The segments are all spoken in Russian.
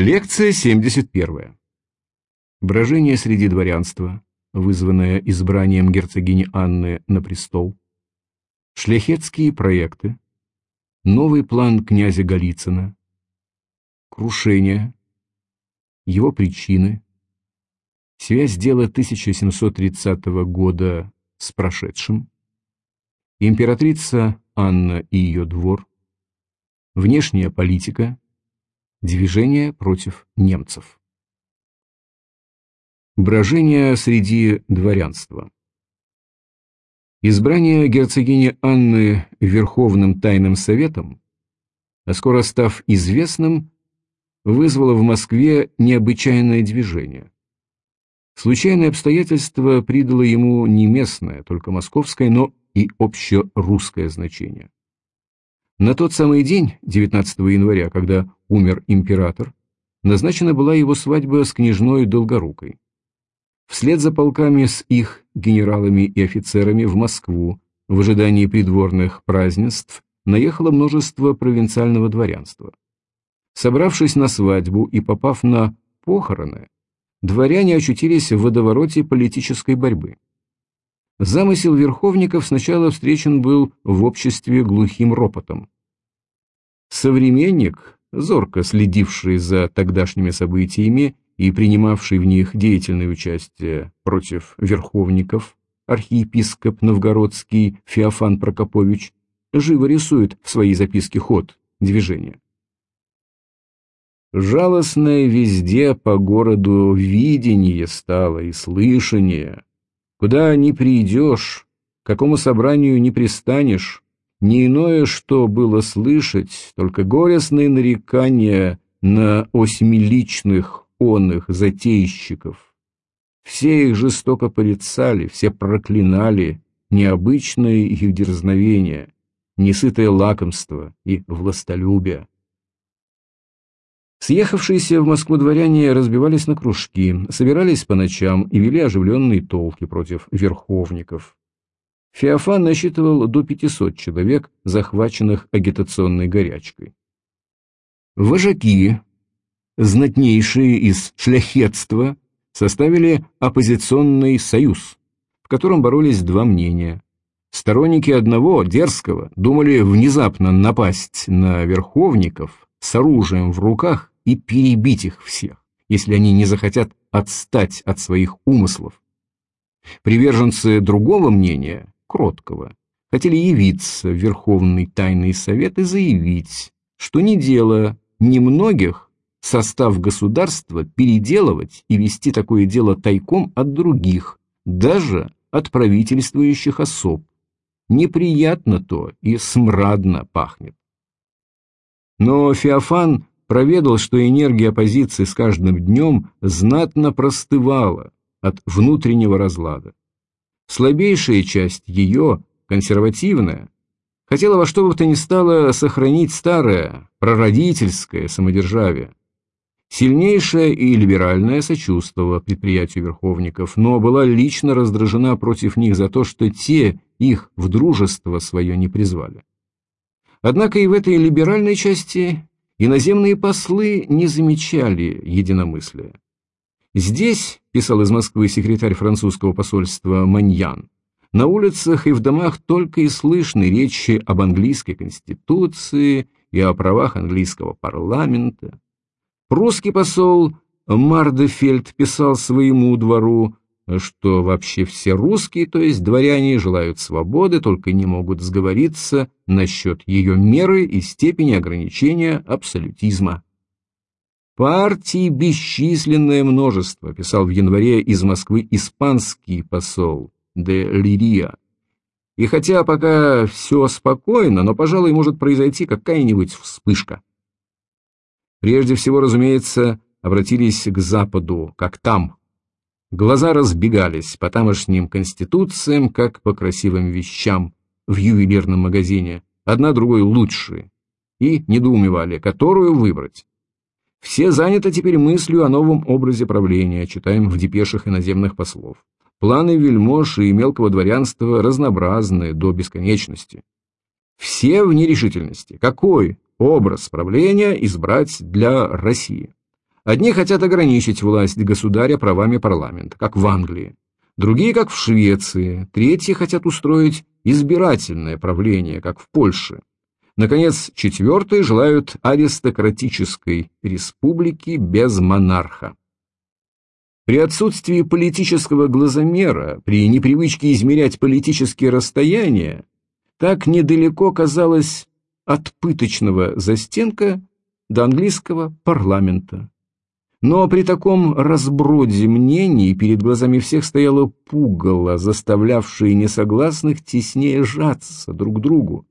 Лекция 71. Брожение среди дворянства, вызванное избранием герцогини Анны на престол. Шляхетские проекты. Новый план князя Голицына. Крушение. Его причины. Связь дела 1730 года с прошедшим. Императрица Анна и ее двор. Внешняя политика. Движение против немцев. Брожение среди дворянства. Избрание герцогини Анны Верховным Тайным Советом, а скоро став известным, вызвало в Москве необычайное движение. Случайное обстоятельство придало ему не местное, только московское, но и общерусское значение. На тот самый день, 19 января, когда умер император, назначена была его свадьба с княжной Долгорукой. Вслед за полками с их генералами и офицерами в Москву в ожидании придворных празднеств наехало множество провинциального дворянства. Собравшись на свадьбу и попав на похороны, дворяне очутились в водовороте политической борьбы. Замысел верховников сначала встречен был в обществе глухим ропотом. Современник, зорко следивший за тогдашними событиями и принимавший в них деятельное участие против верховников, архиепископ новгородский Феофан Прокопович, живо рисует в своей записке ход движения. Жалостное везде по городу видение стало и слышание, Куда ни придешь, к какому собранию не пристанешь, не иное, что было слышать, только горестные нарекания на осьмиличных онных затейщиков. Все их жестоко порицали, все проклинали необычное их дерзновение, несытое лакомство и властолюбие. Съехавшиеся в Москву дворяне разбивались на кружки, собирались по ночам и вели оживленные толки против верховников. Феофан насчитывал до 500 человек, захваченных агитационной горячкой. Вожаки, знатнейшие из шляхетства, составили оппозиционный союз, в котором боролись два мнения. Сторонники одного, дерзкого, думали внезапно напасть на верховников с оружием в руках и перебить их всех, если они не захотят отстать от своих умыслов. Приверженцы другого мнения, кроткого, хотели явиться в Верховный Тайный Совет и заявить, что не дело немногих состав государства переделывать и вести такое дело тайком от других, даже от правительствующих особ. Неприятно то и смрадно пахнет. Но Феофан проведал, что энергия оппозиции с каждым днем знатно простывала от внутреннего разлада. Слабейшая часть ее, консервативная, хотела во что бы то ни стало сохранить старое, прародительское самодержавие. Сильнейшая и либеральная сочувствовала предприятию верховников, но была лично раздражена против них за то, что те их в дружество свое не призвали. Однако и в этой либеральной части Иноземные послы не замечали единомыслия. Здесь, писал из Москвы секретарь французского посольства Маньян, на улицах и в домах только и слышны речи об английской конституции и о правах английского парламента. Прусский посол Мардефельд писал своему двору, что вообще все русские, то есть дворяне, желают свободы, только не могут сговориться насчет ее меры и степени ограничения абсолютизма. Партии бесчисленное множество, писал в январе из Москвы испанский посол де Лирия. И хотя пока все спокойно, но, пожалуй, может произойти какая-нибудь вспышка. Прежде всего, разумеется, обратились к Западу, как там, Глаза разбегались по тамошним конституциям, как по красивым вещам в ювелирном магазине, одна другой лучше, и недоумевали, которую выбрать. Все заняты теперь мыслью о новом образе правления, читаем в депешах иноземных послов. Планы вельмож и мелкого дворянства разнообразны до бесконечности. Все в нерешительности. Какой образ правления избрать для России? Одни хотят ограничить власть государя правами парламента, как в Англии, другие, как в Швеции, третьи хотят устроить избирательное правление, как в Польше. Наконец, четвертые желают аристократической республики без монарха. При отсутствии политического глазомера, при непривычке измерять политические расстояния, так недалеко казалось от пыточного застенка до английского парламента. Но при таком разброде мнений перед глазами всех стояло пугало, заставлявшее несогласных теснее сжаться друг к другу.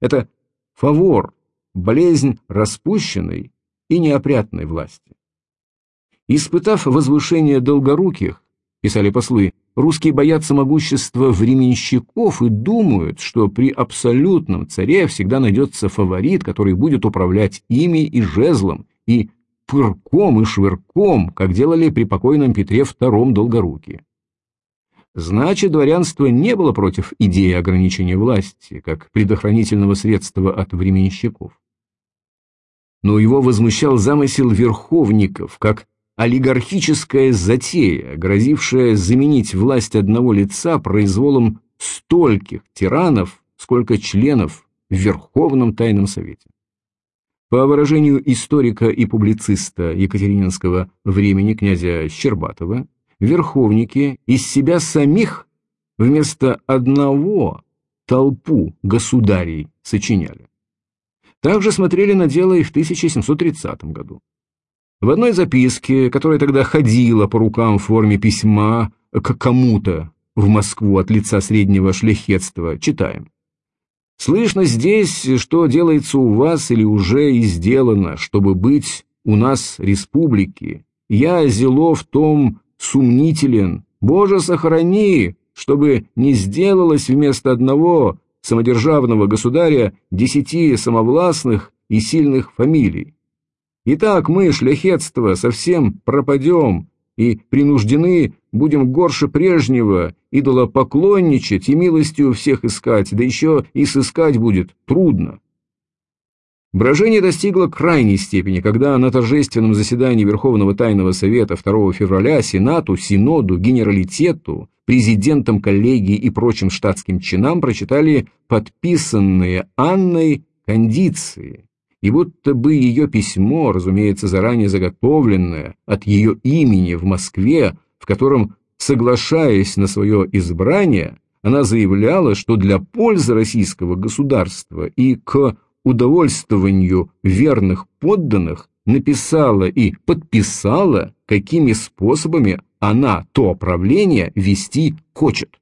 Это фавор, болезнь распущенной и неопрятной власти. Испытав возвышение долгоруких, писали послы, русские боятся могущества временщиков и думают, что при абсолютном царе всегда найдется фаворит, который будет управлять ими и жезлом, и пырком и швырком, как делали при покойном Петре II Долгорукие. Значит, дворянство не было против идеи ограничения власти, как предохранительного средства от временщиков. Но его возмущал замысел верховников, как олигархическая затея, грозившая заменить власть одного лица произволом стольких тиранов, сколько членов в Верховном Тайном Совете. По выражению историка и публициста Екатерининского времени князя Щербатова, верховники из себя самих вместо одного толпу государей сочиняли. Также смотрели на дело и в 1730 году. В одной записке, которая тогда ходила по рукам в форме письма к кому-то в Москву от лица среднего шляхетства, читаем. Слышно здесь, что делается у вас или уже и сделано, чтобы быть у нас республики. Я, зело в том сумнителен. Боже, сохрани, чтобы не сделалось вместо одного самодержавного государя десяти самовластных и сильных фамилий. Итак, мы, шляхетство, совсем пропадем, и принуждены будем горше прежнего идолопоклонничать и милостью всех искать, да еще и сыскать будет трудно. Брожение достигло крайней степени, когда на торжественном заседании Верховного Тайного Совета 2 февраля Сенату, Синоду, Генералитету, президентам коллегии и прочим штатским чинам прочитали подписанные Анной кондиции, и будто бы ее письмо, разумеется, заранее заготовленное от ее имени в Москве, в котором, соглашаясь на свое избрание, она заявляла, что для пользы российского государства и к удовольствованию верных подданных написала и подписала, какими способами она то правление вести хочет.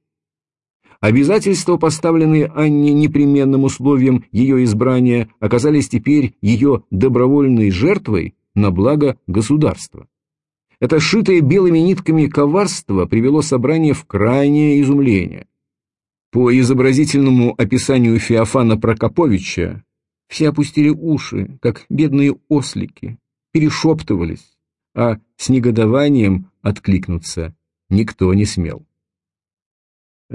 Обязательства, поставленные Анне непременным условием ее избрания, оказались теперь ее добровольной жертвой на благо государства. Это шитое белыми нитками коварство привело собрание в крайнее изумление. По изобразительному описанию Феофана Прокоповича, все опустили уши, как бедные ослики, перешептывались, а с негодованием откликнуться никто не смел.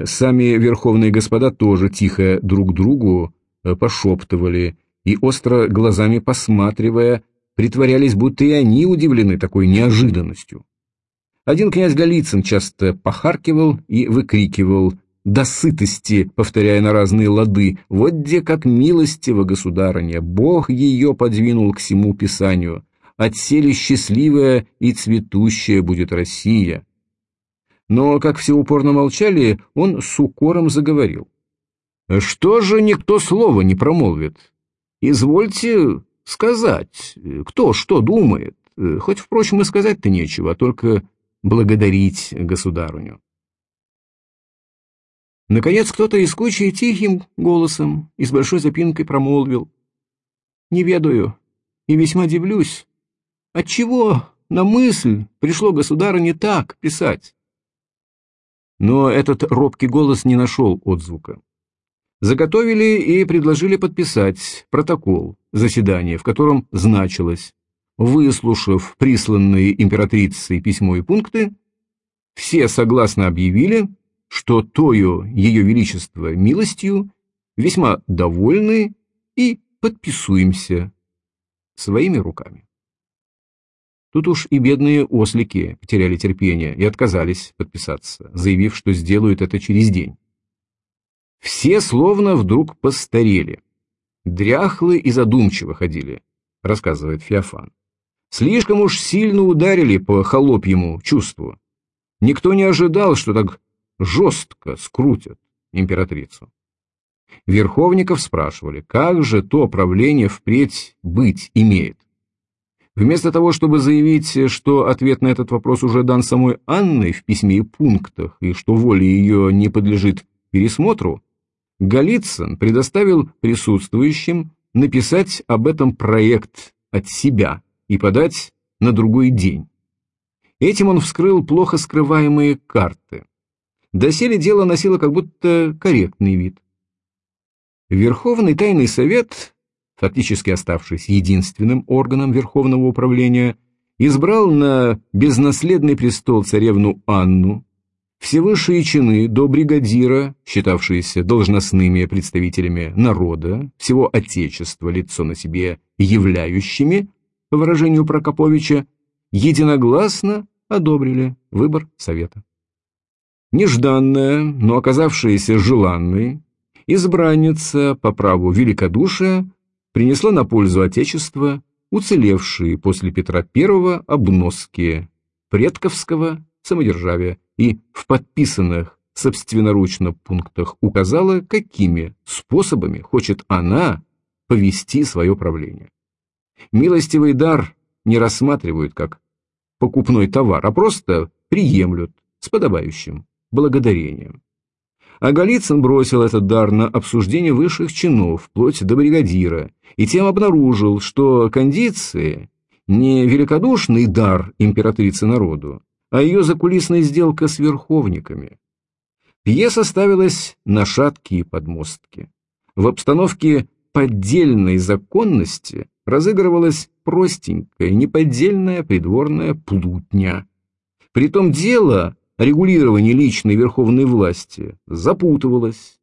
Сами верховные господа тоже тихо друг другу э, пошептывали и, остро глазами посматривая, притворялись, будто и они удивлены такой неожиданностью. Один князь Голицын часто похаркивал и выкрикивал до сытости, повторяя на разные лады, «Вот где как милостиво, государыня, Бог ее подвинул к всему писанию, отсели счастливая и цветущая будет Россия, но, как все упорно молчали, он с укором заговорил. «Что же никто слова не промолвит? Извольте сказать, кто что думает, хоть, впрочем, и сказать-то нечего, а только благодарить государыню». Наконец кто-то из кучи тихим голосом и с большой запинкой промолвил. «Не ведаю и весьма дивлюсь, отчего на мысль пришло государыне так писать?» Но этот робкий голос не нашел отзвука. Заготовили и предложили подписать протокол заседания, в котором значилось, выслушав присланные императрицей письмо и пункты, все согласно объявили, что тою ее величество милостью весьма довольны и подписуемся своими руками. Тут уж и бедные ослики потеряли терпение и отказались подписаться, заявив, что сделают это через день. Все словно вдруг постарели. Дряхлы и задумчиво ходили, рассказывает Феофан. Слишком уж сильно ударили по холопьему чувству. Никто не ожидал, что так жестко скрутят императрицу. Верховников спрашивали, как же то правление впредь быть имеет. Вместо того, чтобы заявить, что ответ на этот вопрос уже дан самой Анной в письме и пунктах, и что воля ее не подлежит пересмотру, Голицын предоставил присутствующим написать об этом проект от себя и подать на другой день. Этим он вскрыл плохо скрываемые карты. Доселе дело носило как будто корректный вид. Верховный тайный совет фактически оставшись единственным органом Верховного управления, избрал на безнаследный престол царевну Анну, все высшие чины до бригадира, считавшиеся должностными представителями народа, всего Отечества, лицо на себе являющими, по выражению Прокоповича, единогласно одобрили выбор Совета. Нежданная, но оказавшаяся желанной, избранница по праву великодушия принесла на пользу Отечества уцелевшие после Петра I обноски предковского самодержавия и в подписанных собственноручно пунктах указала, какими способами хочет она повести свое правление. Милостивый дар не рассматривают как покупной товар, а просто приемлют с подобающим благодарением. А Голицын бросил этот дар на обсуждение высших чинов, вплоть до бригадира, и тем обнаружил, что кондиции не великодушный дар императрицы народу, а ее закулисная сделка с верховниками. Пьеса ставилась на шаткие подмостки. В обстановке поддельной законности разыгрывалась простенькая, неподдельная придворная плутня. Притом дело регулирование личной верховной власти запутывалось,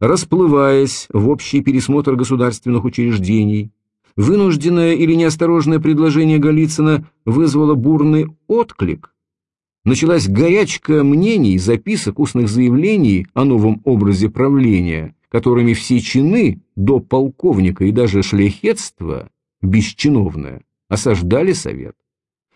расплываясь в общий пересмотр государственных учреждений. Вынужденное или неосторожное предложение Голицына вызвало бурный отклик. Началась горячка мнений, записок, устных заявлений о новом образе правления, которыми все чины до полковника и даже шляхетство, бесчиновное, осаждали совет.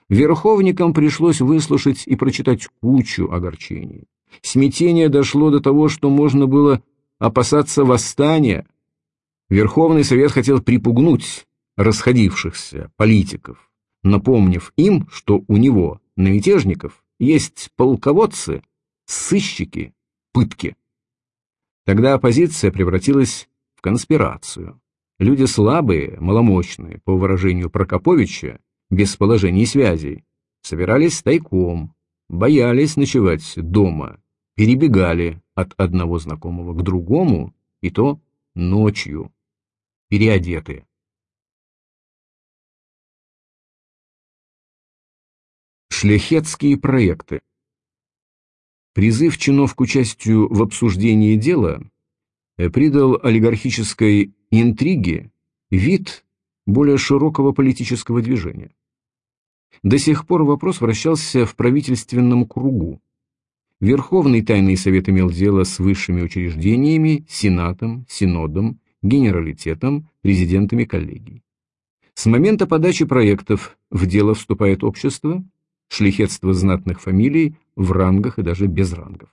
Верховникам пришлось выслушать и прочитать кучу огорчений. Смятение дошло до того, что можно было опасаться восстания. Верховный Совет хотел припугнуть расходившихся политиков, напомнив им, что у него, на мятежников, есть полководцы, сыщики, пытки. Тогда оппозиция превратилась в конспирацию. Люди слабые, маломощные, по выражению Прокоповича, без положений связей, собирались тайком, боялись ночевать дома, перебегали от одного знакомого к другому, и то ночью, переодетые. Шляхетские проекты Призыв чинов к участию в обсуждении дела придал олигархической интриге вид более широкого политического движения. До сих пор вопрос вращался в правительственном кругу. Верховный тайный совет имел дело с высшими учреждениями, сенатом, синодом, генералитетом, президентами коллегий. С момента подачи проектов в дело вступает общество, шлихетство знатных фамилий в рангах и даже без рангов.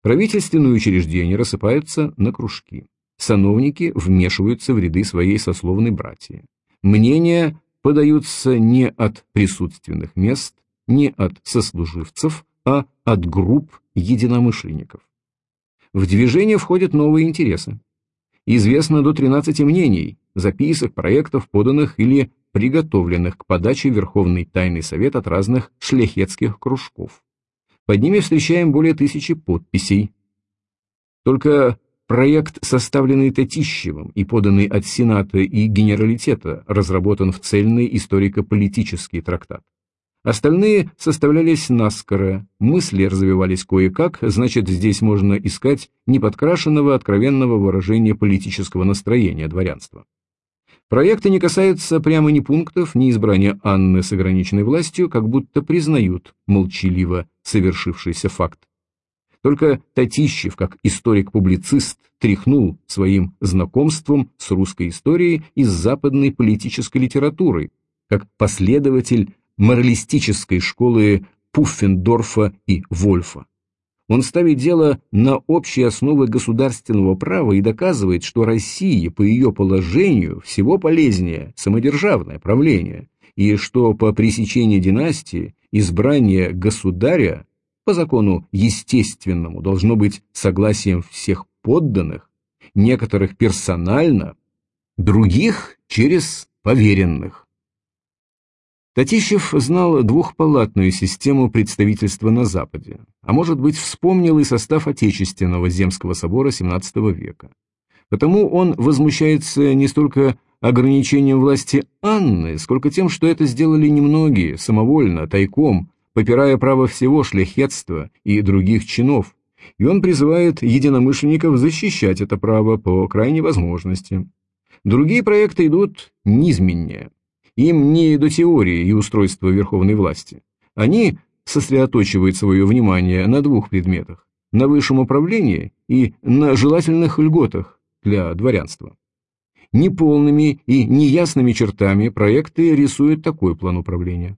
Правительственные учреждения рассыпаются на кружки. Сановники вмешиваются в ряды своей сословной братьи. Мнения подаются не от присутственных мест, не от сослуживцев, а от групп единомышленников. В движение входят новые интересы. Известно до 13 мнений, записок, проектов, поданных или приготовленных к подаче Верховный Тайный Совет от разных шляхетских кружков. Под ними встречаем более тысячи подписей. Только Проект, составленный Татищевым и поданный от Сената и Генералитета, разработан в цельный историко-политический трактат. Остальные составлялись наскоро, мысли развивались кое-как, значит, здесь можно искать неподкрашенного откровенного выражения политического настроения дворянства. Проекты не касаются прямо ни пунктов, ни избрания Анны с ограниченной властью, как будто признают молчаливо совершившийся факт. Только Татищев, как историк-публицист, тряхнул своим знакомством с русской историей и с западной политической литературой, как последователь моралистической школы Пуффендорфа и Вольфа. Он ставит дело на общие основы государственного права и доказывает, что России по ее положению всего полезнее самодержавное правление, и что по пресечении династии избрание государя по закону естественному должно быть согласием всех подданных, некоторых персонально, других через поверенных. Татищев знал двухпалатную систему представительства на Западе, а может быть вспомнил и состав Отечественного Земского собора XVII века. Потому он возмущается не столько ограничением власти Анны, сколько тем, что это сделали немногие, самовольно, тайком, попирая право всего шляхетства и других чинов, и он призывает единомышленников защищать это право по крайней возможности. Другие проекты идут низменнее. Им не до теории и устройства верховной власти. Они сосредоточивают свое внимание на двух предметах – на высшем управлении и на желательных льготах для дворянства. Неполными и неясными чертами проекты рисуют такой план управления.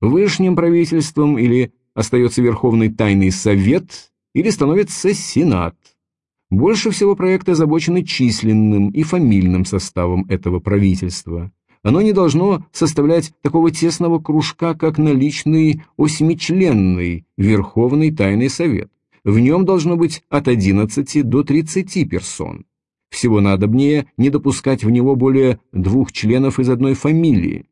Высшим правительством или остается Верховный Тайный Совет, или становится Сенат. Больше всего проекты озабочены численным и фамильным составом этого правительства. Оно не должно составлять такого тесного кружка, как наличный осьмичленный Верховный Тайный Совет. В нем должно быть от 11 до 30 персон. Всего надобнее не допускать в него более двух членов из одной фамилии.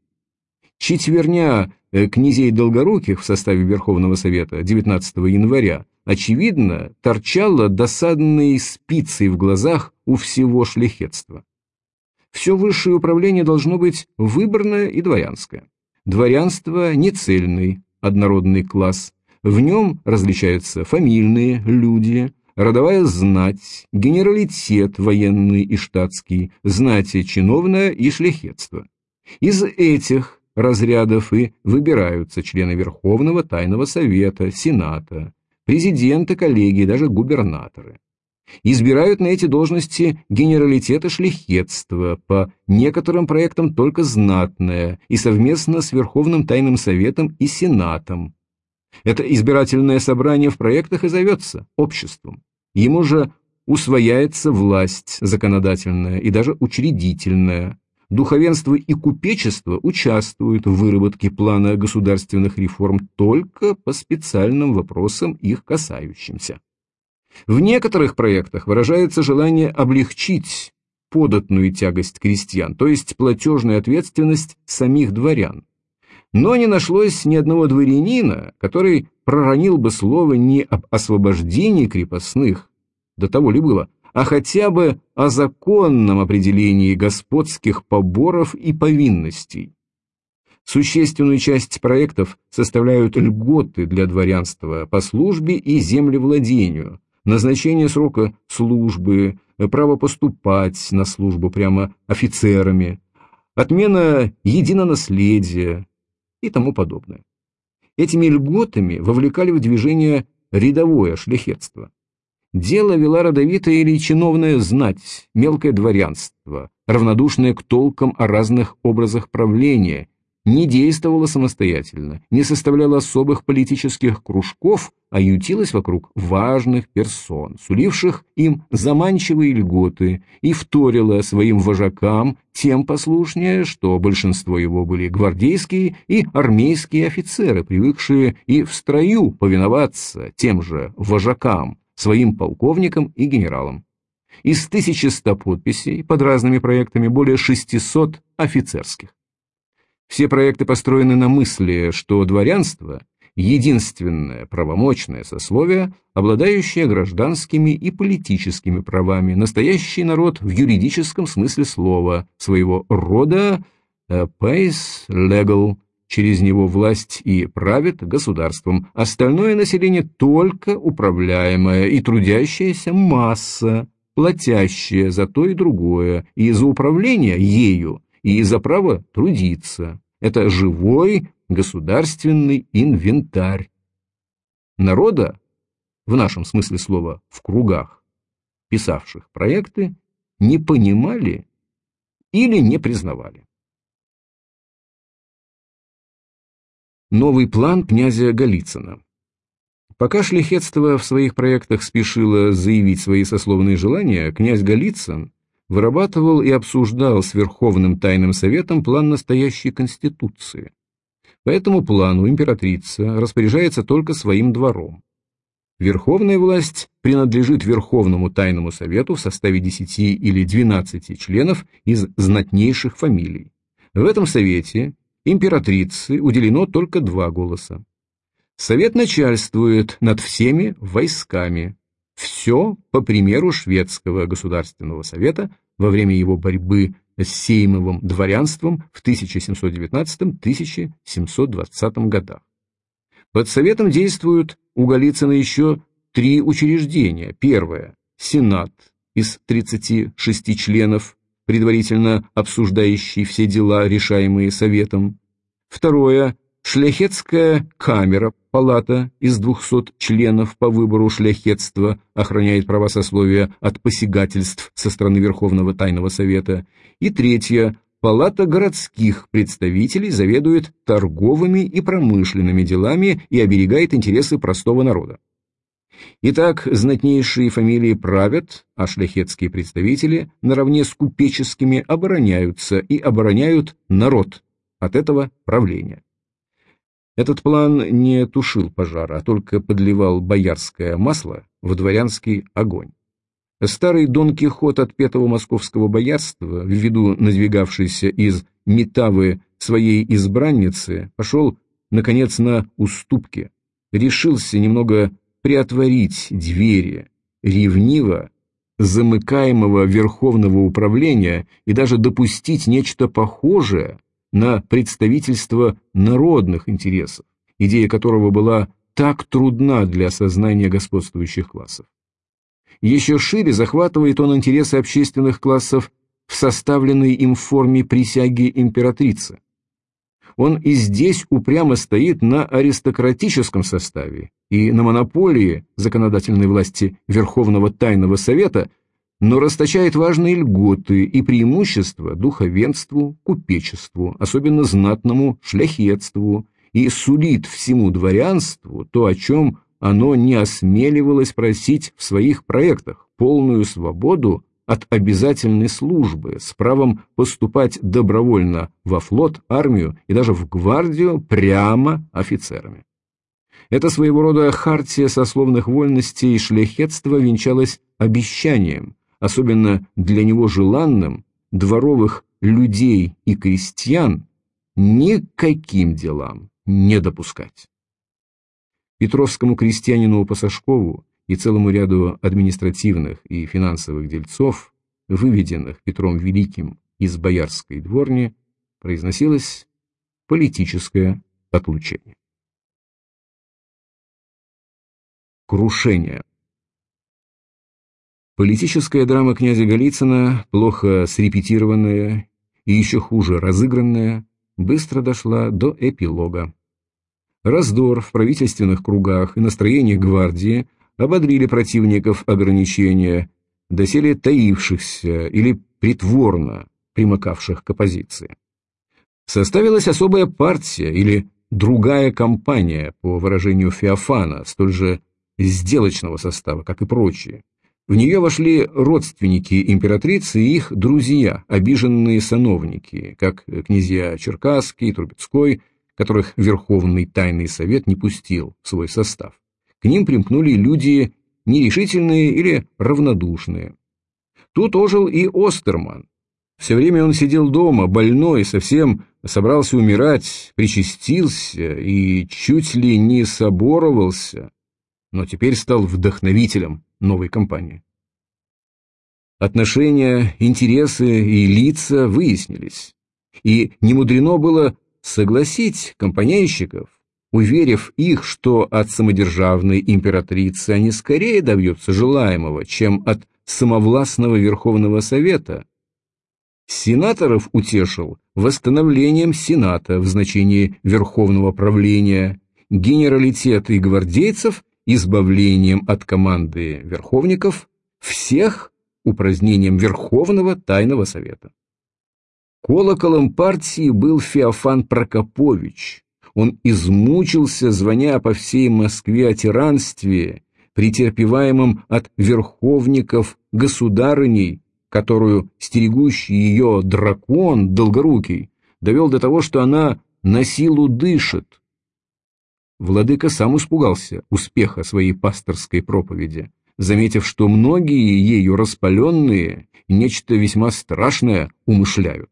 Четверня князей Долгоруких в составе Верховного Совета 19 января, очевидно, торчала досадной спицей в глазах у всего шляхетства. Все высшее управление должно быть выборное и дворянское. Дворянство – нецельный, однородный класс. В нем различаются фамильные люди, родовая знать, генералитет военный и штатский, знати чиновное и шляхетство. Из этих разрядов и выбираются члены Верховного Тайного Совета, Сената, президенты коллегии, даже губернаторы избирают на эти должности генералитеты шляхетства, по некоторым проектам только знатное, и совместно с Верховным Тайным Советом и Сенатом. Это избирательное собрание в проектах и зовется обществом. Ему же усвояется власть законодательная и даже учредительная. Духовенство и купечество участвуют в выработке плана государственных реформ только по специальным вопросам их касающимся. В некоторых проектах выражается желание облегчить податную тягость крестьян, то есть платежную ответственность самих дворян. Но не нашлось ни одного дворянина, который проронил бы слово не об освобождении крепостных, до того ли было, а хотя бы о законном определении господских поборов и повинностей. Существенную часть проектов составляют льготы для дворянства по службе и землевладению, назначение срока службы, право поступать на службу прямо офицерами, отмена единонаследия и тому подобное. Этими льготами вовлекали в движение рядовое шляхетство. Дело вела родовитая или чиновная знать, мелкое дворянство, равнодушное к толкам о разных образах правления не действовала самостоятельно, не составляла особых политических кружков, а ютилась вокруг важных персон, суливших им заманчивые льготы, и вторила своим вожакам тем послушнее, что большинство его были гвардейские и армейские офицеры, привыкшие и в строю повиноваться тем же вожакам, своим полковникам и генералам. Из 1100 подписей под разными проектами более 600 офицерских. Все проекты построены на мысли, что дворянство – единственное правомочное сословие, обладающее гражданскими и политическими правами, настоящий народ в юридическом смысле слова, своего рода «pays legal», через него власть и правит государством, остальное население только управляемая и трудящаяся масса, платящее за то и другое, и за управление ею, и за право трудиться. Это живой государственный инвентарь. Народа, в нашем смысле слова, в кругах, писавших проекты, не понимали или не признавали. Новый план князя Голицына Пока шляхетство в своих проектах спешило заявить свои сословные желания, князь Голицын вырабатывал и обсуждал с Верховным Тайным Советом план настоящей Конституции. По этому плану императрица распоряжается только своим двором. Верховная власть принадлежит Верховному Тайному Совету в составе 10 или 12 членов из знатнейших фамилий. В этом совете императрице уделено только два голоса. Совет начальствует над всеми войсками. Все по примеру шведского государственного совета во время его борьбы с сеймовым дворянством в 1719-1720 годах. Под советом действуют у Голицына еще три учреждения. Первое – Сенат из 36 членов, предварительно обсуждающий все дела, решаемые советом. Второе – Шляхетская камера, палата из 200 членов по выбору шляхетства, охраняет права сословия от посягательств со стороны Верховного Тайного Совета. И третье – Палата городских представителей заведует торговыми и промышленными делами и оберегает интересы простого народа. Итак, знатнейшие фамилии правят, а шляхетские представители наравне с купеческими обороняются и обороняют народ от этого правления. Этот план не тушил пожара, а только подливал боярское масло в дворянский огонь. Старый Дон Кихот от пятого московского боярства, ввиду надвигавшейся из Метавы своей избранницы, пошел, наконец, на уступки, решился немного приотворить двери, ревниво, замыкаемого Верховного управления и даже допустить нечто похожее на представительство народных интересов, идея которого была так трудна для осознания господствующих классов. Еще шире захватывает он интересы общественных классов в составленной им форме присяги императрицы. Он и здесь упрямо стоит на аристократическом составе и на монополии законодательной власти Верховного Тайного Совета, но расточает важные льготы и преимущества духовенству, купечеству, особенно знатному шляхетству, и сулит всему дворянству то, о чем оно не осмеливалось просить в своих проектах полную свободу от обязательной службы с правом поступать добровольно во флот, армию и даже в гвардию прямо офицерами. Это своего рода хартия сословных вольностей и шляхетства венчалась обещанием, особенно для него желанным, дворовых людей и крестьян никаким делам не допускать. Петровскому крестьянину Пасашкову и целому ряду административных и финансовых дельцов, выведенных Петром Великим из боярской дворни, произносилось политическое отлучение. Крушение Политическая драма князя Голицына, плохо срепетированная и еще хуже разыгранная, быстро дошла до эпилога. Раздор в правительственных кругах и настроение гвардии ободрили противников ограничения, доселе таившихся или притворно примыкавших к оппозиции. Составилась особая партия или другая компания, по выражению Феофана, столь же сделочного состава, как и прочие. В нее вошли родственники императрицы и их друзья, обиженные сановники, как князья Черкасский, Трубецкой, которых Верховный Тайный Совет не пустил в свой состав. К ним примкнули люди нерешительные или равнодушные. Тут ожил и Остерман. Все время он сидел дома, больной, совсем собрался умирать, причастился и чуть ли не соборовался, но теперь стал вдохновителем новой кампании. Отношения, интересы и лица выяснились, и немудрено было согласить компанейщиков, уверив их, что от самодержавной императрицы они скорее добьются желаемого, чем от самовластного Верховного Совета. Сенаторов утешил восстановлением Сената в значении Верховного правления, генералитет и гвардейцев избавлением от команды верховников, всех упразднением Верховного Тайного Совета. Колоколом партии был Феофан Прокопович. Он измучился, звоня по всей Москве о тиранстве, претерпеваемом от верховников государыней, которую стерегущий ее дракон Долгорукий довел до того, что она на силу дышит. Владыка сам испугался успеха своей пасторской проповеди, заметив, что многие ею распаленные нечто весьма страшное умышляют.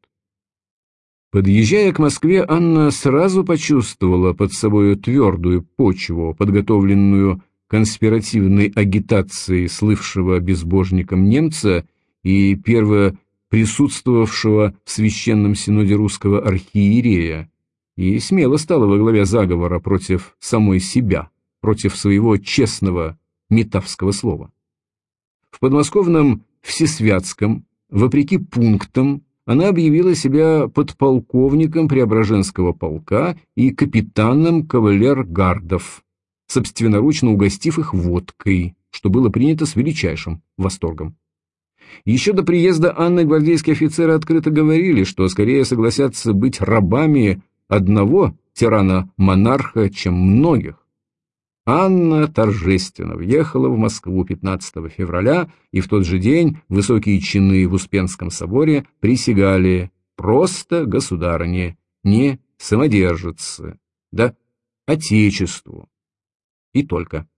Подъезжая к Москве, Анна сразу почувствовала под собою твердую почву, подготовленную конспиративной агитацией слывшего безбожником немца и перво присутствовавшего в священном синоде русского архиерея, и смело стала во главе заговора против самой себя, против своего честного метавского слова. В подмосковном Всесвятском, вопреки пунктам, она объявила себя подполковником Преображенского полка и капитаном кавалер-гардов, собственноручно угостив их водкой, что было принято с величайшим восторгом. Еще до приезда Анны гвардейские офицеры открыто говорили, что скорее согласятся быть рабами одного тирана-монарха, чем многих. Анна торжественно въехала в Москву 15 февраля, и в тот же день высокие чины в Успенском соборе присягали просто государыне, не самодержице, да отечеству. И только.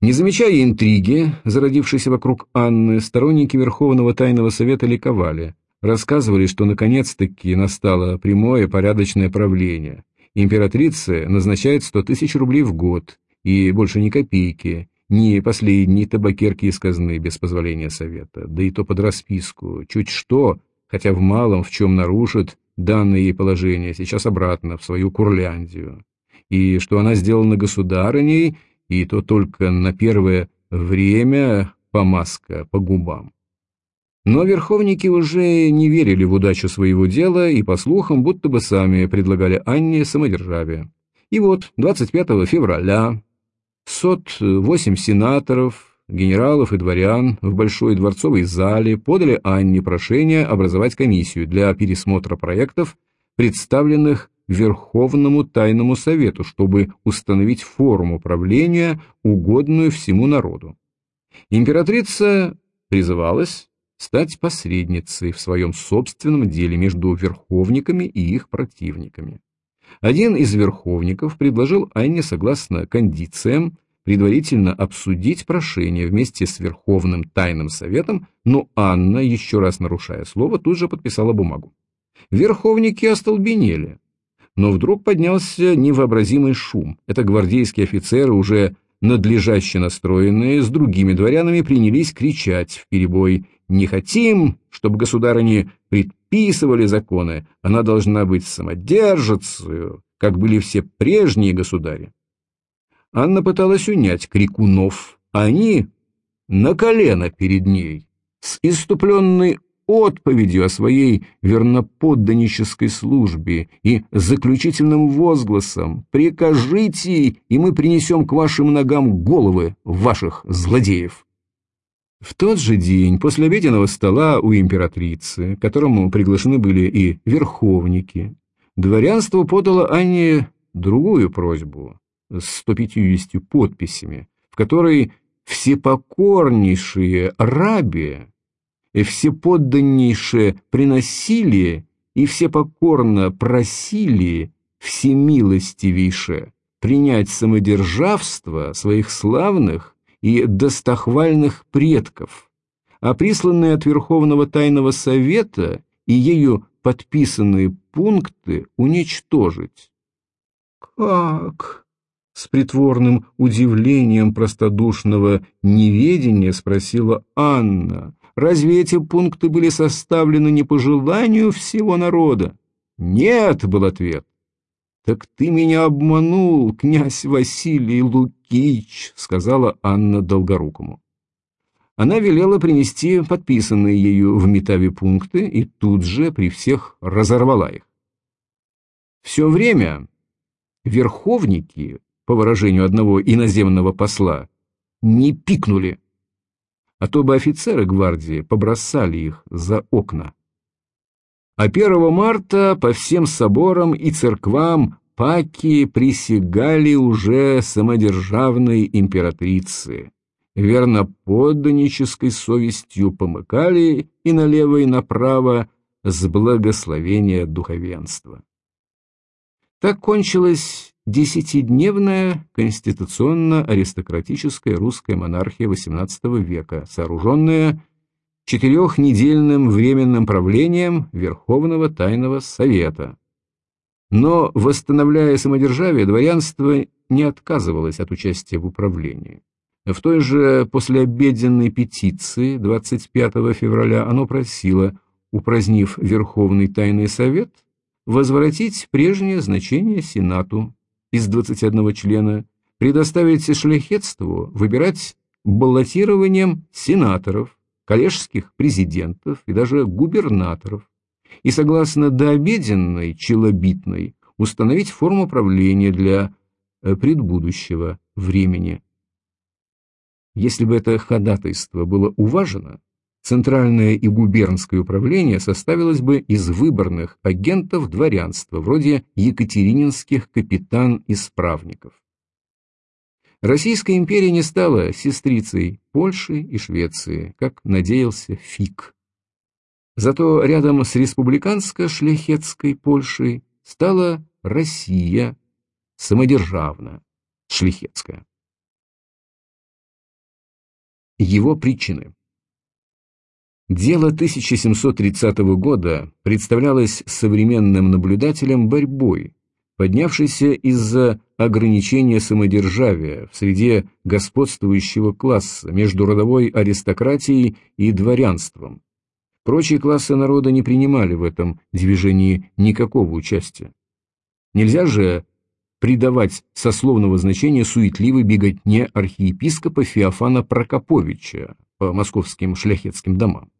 Не замечая интриги, зародившейся вокруг Анны, сторонники Верховного Тайного Совета ликовали, рассказывали, что наконец-таки настало прямое порядочное правление – Императрица назначает сто тысяч рублей в год, и больше ни копейки, ни последней табакерки из казны без позволения совета, да и то под расписку, чуть что, хотя в малом в чем нарушит данное ей положение, сейчас обратно в свою Курляндию. И что она сделана государыней, и то только на первое время помазка по губам. Но верховники уже не верили в удачу своего дела и, по слухам, будто бы сами предлагали Анне самодержавие. И вот 25 февраля сот восемь сенаторов, генералов и дворян в Большой дворцовой зале подали Анне прошение образовать комиссию для пересмотра проектов, представленных Верховному Тайному Совету, чтобы установить форму правления, угодную всему народу. Императрица призывалась стать посредницей в своем собственном деле между верховниками и их противниками. Один из верховников предложил Анне, согласно кондициям, предварительно обсудить прошение вместе с Верховным Тайным Советом, но Анна, еще раз нарушая слово, тут же подписала бумагу. Верховники остолбенели. Но вдруг поднялся невообразимый шум. Это гвардейские офицеры, уже надлежаще настроенные, с другими дворянами принялись кричать в перебой не хотим, чтобы государыне предписывали законы, она должна быть самодержицей, как были все прежние государи. Анна пыталась унять крикунов, они на колено перед ней, с иступленной отповедью о своей верноподданнической службе и заключительным возгласом «Прикажите, и мы принесем к вашим ногам головы ваших злодеев». В тот же день, после обеденного стола у императрицы, к которому приглашены были и верховники, дворянство подало Анне другую просьбу с 150 подписями, в которой всепокорнейшие раби всеподданнейшие приносили и всепокорно просили всемилостивейше принять самодержавство своих славных и достохвальных предков, а присланные от Верховного Тайного Совета и ею подписанные пункты уничтожить. «Как?» — с притворным удивлением простодушного неведения спросила Анна. «Разве эти пункты были составлены не по желанию всего народа?» «Нет», — был ответ. «Так ты меня обманул, князь Василий Лукич», — сказала Анна Долгорукому. она велела принести подписанные ею в Метаве пункты и тут же при всех разорвала их. Все время верховники, по выражению одного иноземного посла, не пикнули, а то бы офицеры гвардии побросали их за окна. А 1 марта по всем соборам и церквам паки присягали уже самодержавной императрице, верно подданнической совестью помыкали и налево и направо с благословения духовенства. Так кончилась десятидневная конституционно-аристократическая русская монархия XVIII века, сооруженная четырехнедельным временным правлением Верховного Тайного Совета. Но, восстановляя самодержавие, дворянство не отказывалось от участия в управлении. В той же послеобеденной петиции 25 февраля оно просило, упразднив Верховный Тайный Совет, возвратить прежнее значение Сенату из 21 члена, предоставить шляхетству выбирать баллотированием сенаторов, коллежских президентов и даже губернаторов, и согласно дообеденной челобитной установить форму правления для э, предбудущего времени. Если бы это ходатайство было уважено, Центральное и губернское управление составилось бы из выборных агентов дворянства, вроде екатерининских капитан-исправников. Российская империя не стала сестрицей Польши и Швеции, как надеялся Фиг. Зато рядом с республиканско-шляхетской Польшей стала Россия самодержавно шляхетская. Его причины Дело 1730 года представлялось современным наблюдателям борьбой, поднявшейся из-за ограничения самодержавия в среде господствующего класса между родовой аристократией и дворянством. Прочие классы народа не принимали в этом движении никакого участия. Нельзя же придавать сословного значения суетливой беготне архиепископа Феофана Прокоповича по московским шляхетским домам.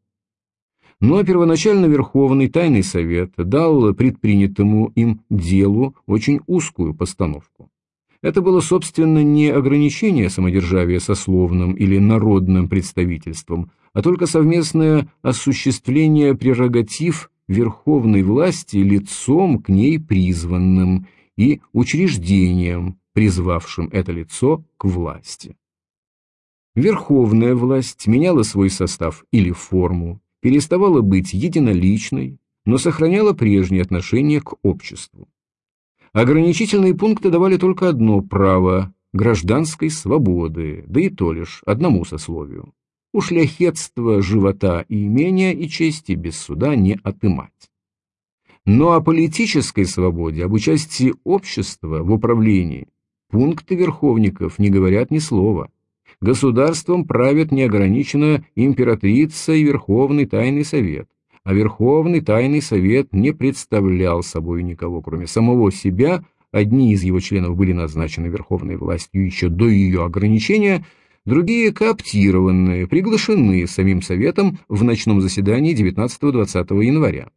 Но первоначально Верховный Тайный Совет дал предпринятому им делу очень узкую постановку. Это было, собственно, не ограничение самодержавия сословным или народным представительством, а только совместное осуществление прерогатив верховной власти лицом к ней призванным и учреждением, призвавшим это лицо к власти. Верховная власть меняла свой состав или форму, переставала быть единоличной, но сохраняла прежние отношения к обществу. Ограничительные пункты давали только одно право – гражданской свободы, да и то лишь одному сословию. У шляхетства, живота и имения и чести без суда не отымать. Но о политической свободе, об участии общества в управлении пункты верховников не говорят ни слова – Государством правят неограниченно императрица и Верховный Тайный Совет, а Верховный Тайный Совет не представлял собой никого, кроме самого себя, одни из его членов были назначены Верховной властью еще до ее ограничения, другие кооптированные, приглашены самим Советом в ночном заседании 19-20 января.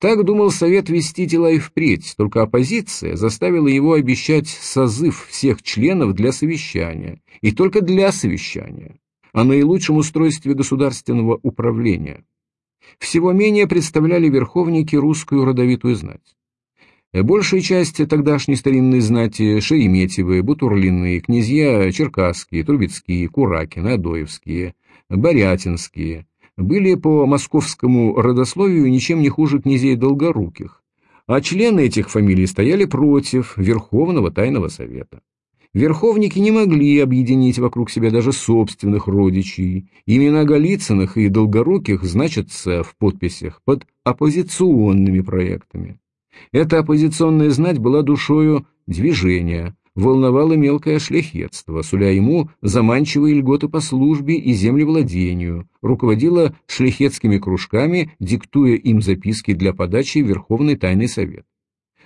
Так думал Совет вести дела и впредь, только оппозиция заставила его обещать созыв всех членов для совещания, и только для совещания, о наилучшем устройстве государственного управления. Всего менее представляли верховники русскую родовитую знать. Большая часть тогдашней старинной знати – Шереметьевы, Бутурлины, князья Черкасские, Трубецкие, Куракины, Адоевские, Борятинские – были по московскому родословию ничем не хуже князей Долгоруких, а члены этих фамилий стояли против Верховного Тайного Совета. Верховники не могли объединить вокруг себя даже собственных родичей. Имена Голицыных и Долгоруких значатся в подписях под оппозиционными проектами. Эта оппозиционная знать была душою движения, волновало мелкое шляхетство, суля ему заманчивые льготы по службе и землевладению, руководила шляхетскими кружками, диктуя им записки для подачи в Верховный Тайный Совет.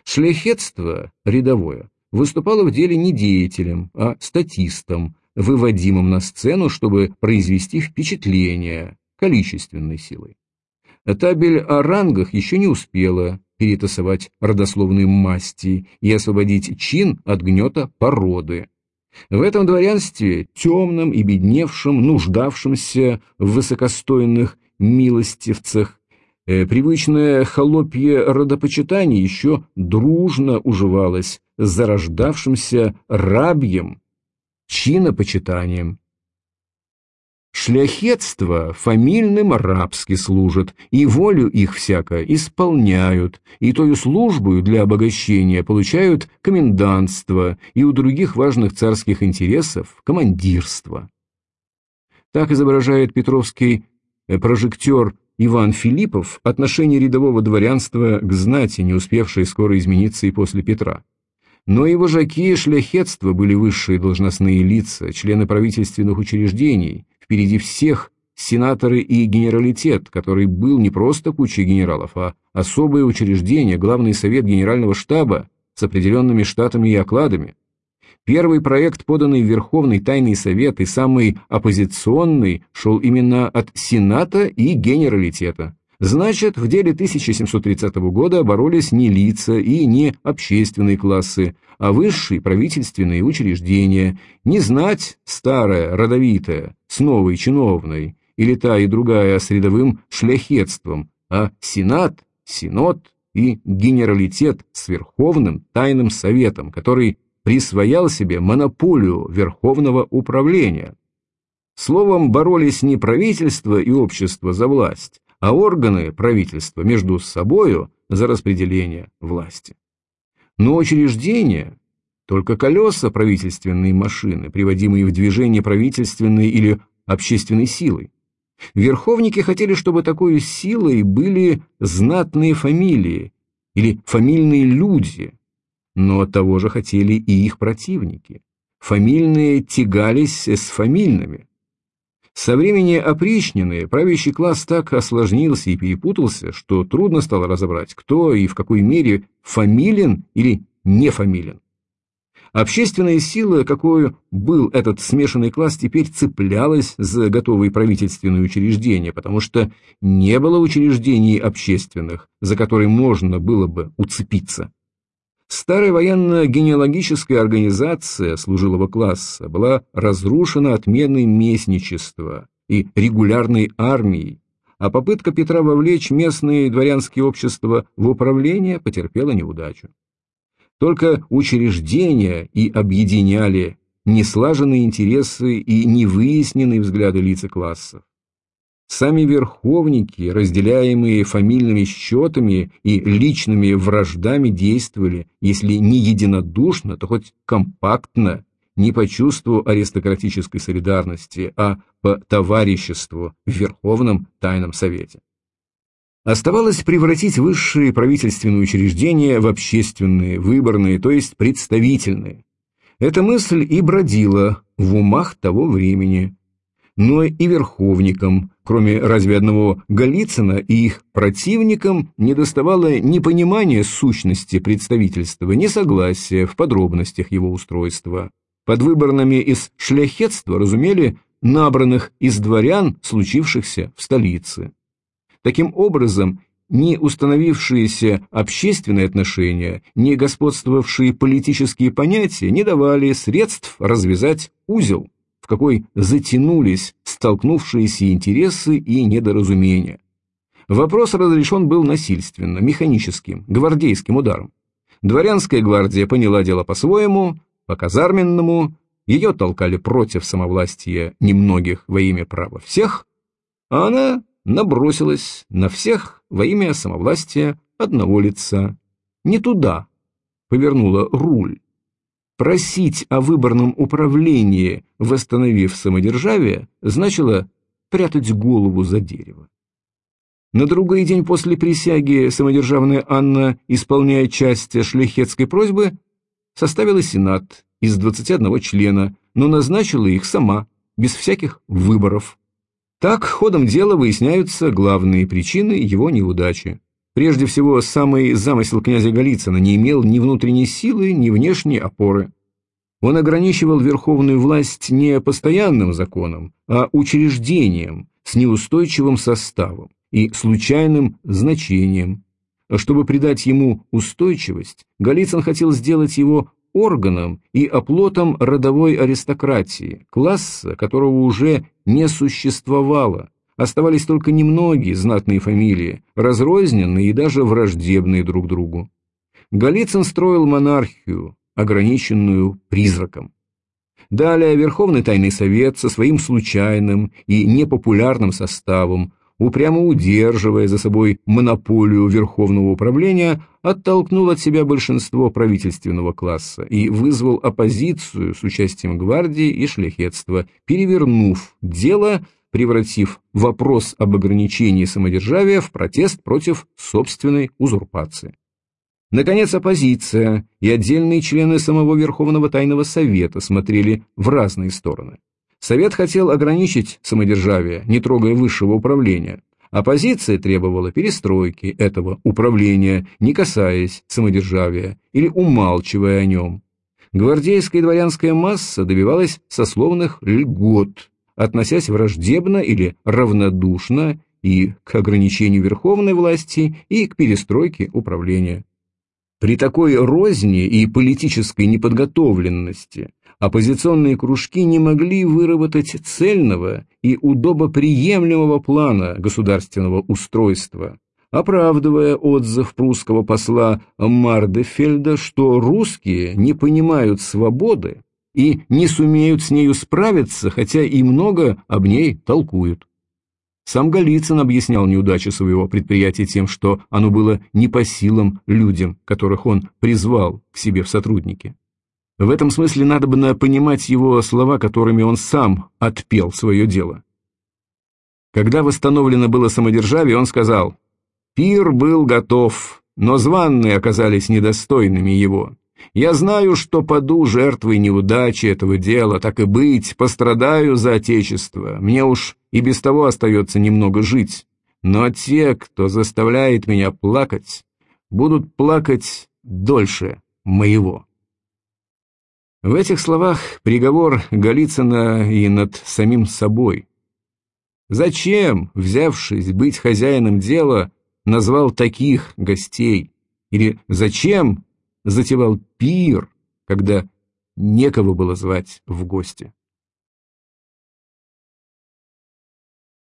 Шляхетство, рядовое, выступало в деле не деятелем, а статистом, выводимым на сцену, чтобы произвести впечатление количественной силой. Табель о рангах еще не успела перетасовать родословные масти и освободить чин от гнета породы. В этом дворянстве, темном и бедневшем, нуждавшемся в высокостойных милостивцах, э, привычное холопье родопочитание еще дружно уживалось с зарождавшимся рабьем чинопочитанием. Шляхетство фамильным рабски служит, и волю их всяко исполняют, и тою службою для обогащения получают комендантство и у других важных царских интересов командирство. Так изображает петровский э, прожектор Иван Филиппов отношение рядового дворянства к знати, не успевшей скоро измениться и после Петра. Но и вожаки шляхетства были высшие должностные лица, члены правительственных учреждений, впереди всех сенаторы и генералитет, который был не просто кучей генералов, а особое учреждение, главный совет генерального штаба с определенными штатами и окладами. Первый проект, поданный в Верховный Тайный Совет и самый оппозиционный, шел именно от Сената и Генералитета. Значит, в деле 1730 года боролись не лица и не общественные классы, а высшие правительственные учреждения, не знать старая, родовитая, с новой чиновной, или та и другая с рядовым шляхетством, а Сенат, Синод и Генералитет с Верховным Тайным Советом, который присвоял себе монополию Верховного Управления. Словом, боролись не правительство и общество за власть, а органы правительства между собою за распределение власти. Но учреждения, только колеса правительственной машины, приводимые в движение правительственной или общественной силой. Верховники хотели, чтобы такой силой были знатные фамилии или фамильные люди, но того же хотели и их противники. Фамильные тягались с фамильными. Со времени опричнины правящий класс так осложнился и перепутался, что трудно стало разобрать, кто и в какой мере фамилен или не фамилен. Общественная сила, какой был этот смешанный класс, теперь цеплялась за готовые правительственные учреждения, потому что не было учреждений общественных, за которые можно было бы уцепиться. Старая военно-генеалогическая организация служилого класса была разрушена отменой местничества и регулярной армией, а попытка Петра вовлечь местные дворянские общества в управление потерпела неудачу. Только учреждения и объединяли неслаженные интересы и невыясненные взгляды лица классов. Сами верховники, разделяемые фамильными счетами и личными враждами, действовали, если не единодушно, то хоть компактно, не по чувству аристократической солидарности, а по товариществу в Верховном Тайном Совете. Оставалось превратить высшие правительственные учреждения в общественные, выборные, то есть представительные. Эта мысль и бродила в умах того времени, но и верховникам, кроме разве одного Голицына и их противникам, не ни понимания сущности представительства, ни согласия в подробностях его устройства. Под выборными из шляхетства разумели набранных из дворян, случившихся в столице. Таким образом, ни установившиеся общественные отношения, ни господствовавшие политические понятия не давали средств развязать узел в какой затянулись столкнувшиеся интересы и недоразумения. Вопрос разрешен был насильственно, механическим, гвардейским ударом. Дворянская гвардия поняла дело по-своему, по-казарменному, ее толкали против самовластия немногих во имя права всех, а она набросилась на всех во имя самовластия одного лица. Не туда повернула руль, Просить о выборном управлении, восстановив самодержавие, значило прятать голову за дерево. На другой день после присяги самодержавная Анна, исполняя часть шляхетской просьбы, составила сенат из 21 члена, но назначила их сама, без всяких выборов. Так ходом дела выясняются главные причины его неудачи. Прежде всего, самый замысел князя Голицына не имел ни внутренней силы, ни внешней опоры. Он ограничивал верховную власть не постоянным законом, а учреждением с неустойчивым составом и случайным значением. Чтобы придать ему устойчивость, Голицын хотел сделать его органом и оплотом родовой аристократии, класса, которого уже не существовало. Оставались только немногие знатные фамилии, разрозненные и даже враждебные друг другу. Голицын строил монархию, ограниченную призраком. Далее Верховный Тайный Совет со своим случайным и непопулярным составом упрямо удерживая за собой монополию верховного управления, оттолкнул от себя большинство правительственного класса и вызвал оппозицию с участием гвардии и шляхетства, перевернув дело, превратив вопрос об ограничении самодержавия в протест против собственной узурпации. Наконец, оппозиция и отдельные члены самого Верховного Тайного Совета смотрели в разные стороны. Совет хотел ограничить самодержавие, не трогая высшего управления. Оппозиция требовала перестройки этого управления, не касаясь самодержавия или умалчивая о нем. Гвардейская и дворянская масса добивалась сословных льгот, относясь враждебно или равнодушно и к ограничению верховной власти, и к перестройке управления. При такой розни и политической неподготовленности оппозиционные кружки не могли выработать цельного и удобоприемлемого плана государственного устройства, оправдывая отзыв прусского посла Мардефельда, что русские не понимают свободы и не сумеют с нею справиться, хотя и много об ней толкуют. Сам Голицын объяснял неудачу своего предприятия тем, что оно было не по силам людям, которых он призвал к себе в сотрудники. В этом смысле надо бы понимать его слова, которыми он сам отпел свое дело. Когда восстановлено было самодержавие, он сказал, «Пир был готов, но званные оказались недостойными его. Я знаю, что паду жертвой неудачи этого дела, так и быть, пострадаю за Отечество. Мне уж и без того остается немного жить. Но те, кто заставляет меня плакать, будут плакать дольше моего. В этих словах приговор Голицына и над самим собой. Зачем, взявшись быть хозяином дела, назвал таких гостей? Или зачем затевал пир, когда некого было звать в гости.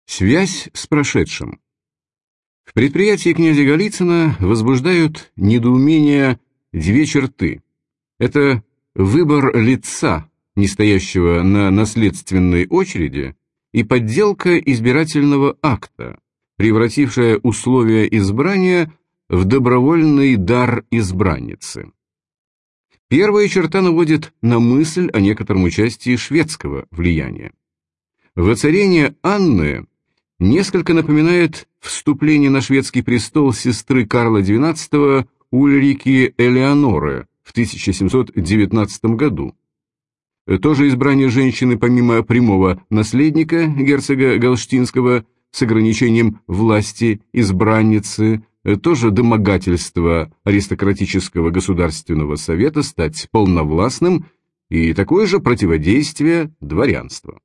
Связь с прошедшим. В предприятии князя Голицына возбуждают недоумение две черты. Это выбор лица, не стоящего на наследственной очереди, и подделка избирательного акта, превратившая условия избрания в добровольный дар избранницы. Первая черта наводит на мысль о некотором участии шведского влияния. Воцарение Анны несколько напоминает вступление на шведский престол сестры Карла XII Ульрики Элеоноры в 1719 году. То же избрание женщины помимо прямого наследника герцога Галштинского с ограничением власти избранницы тоже домогательство аристократического государственного совета стать полновластным и такое же противодействие дворянства.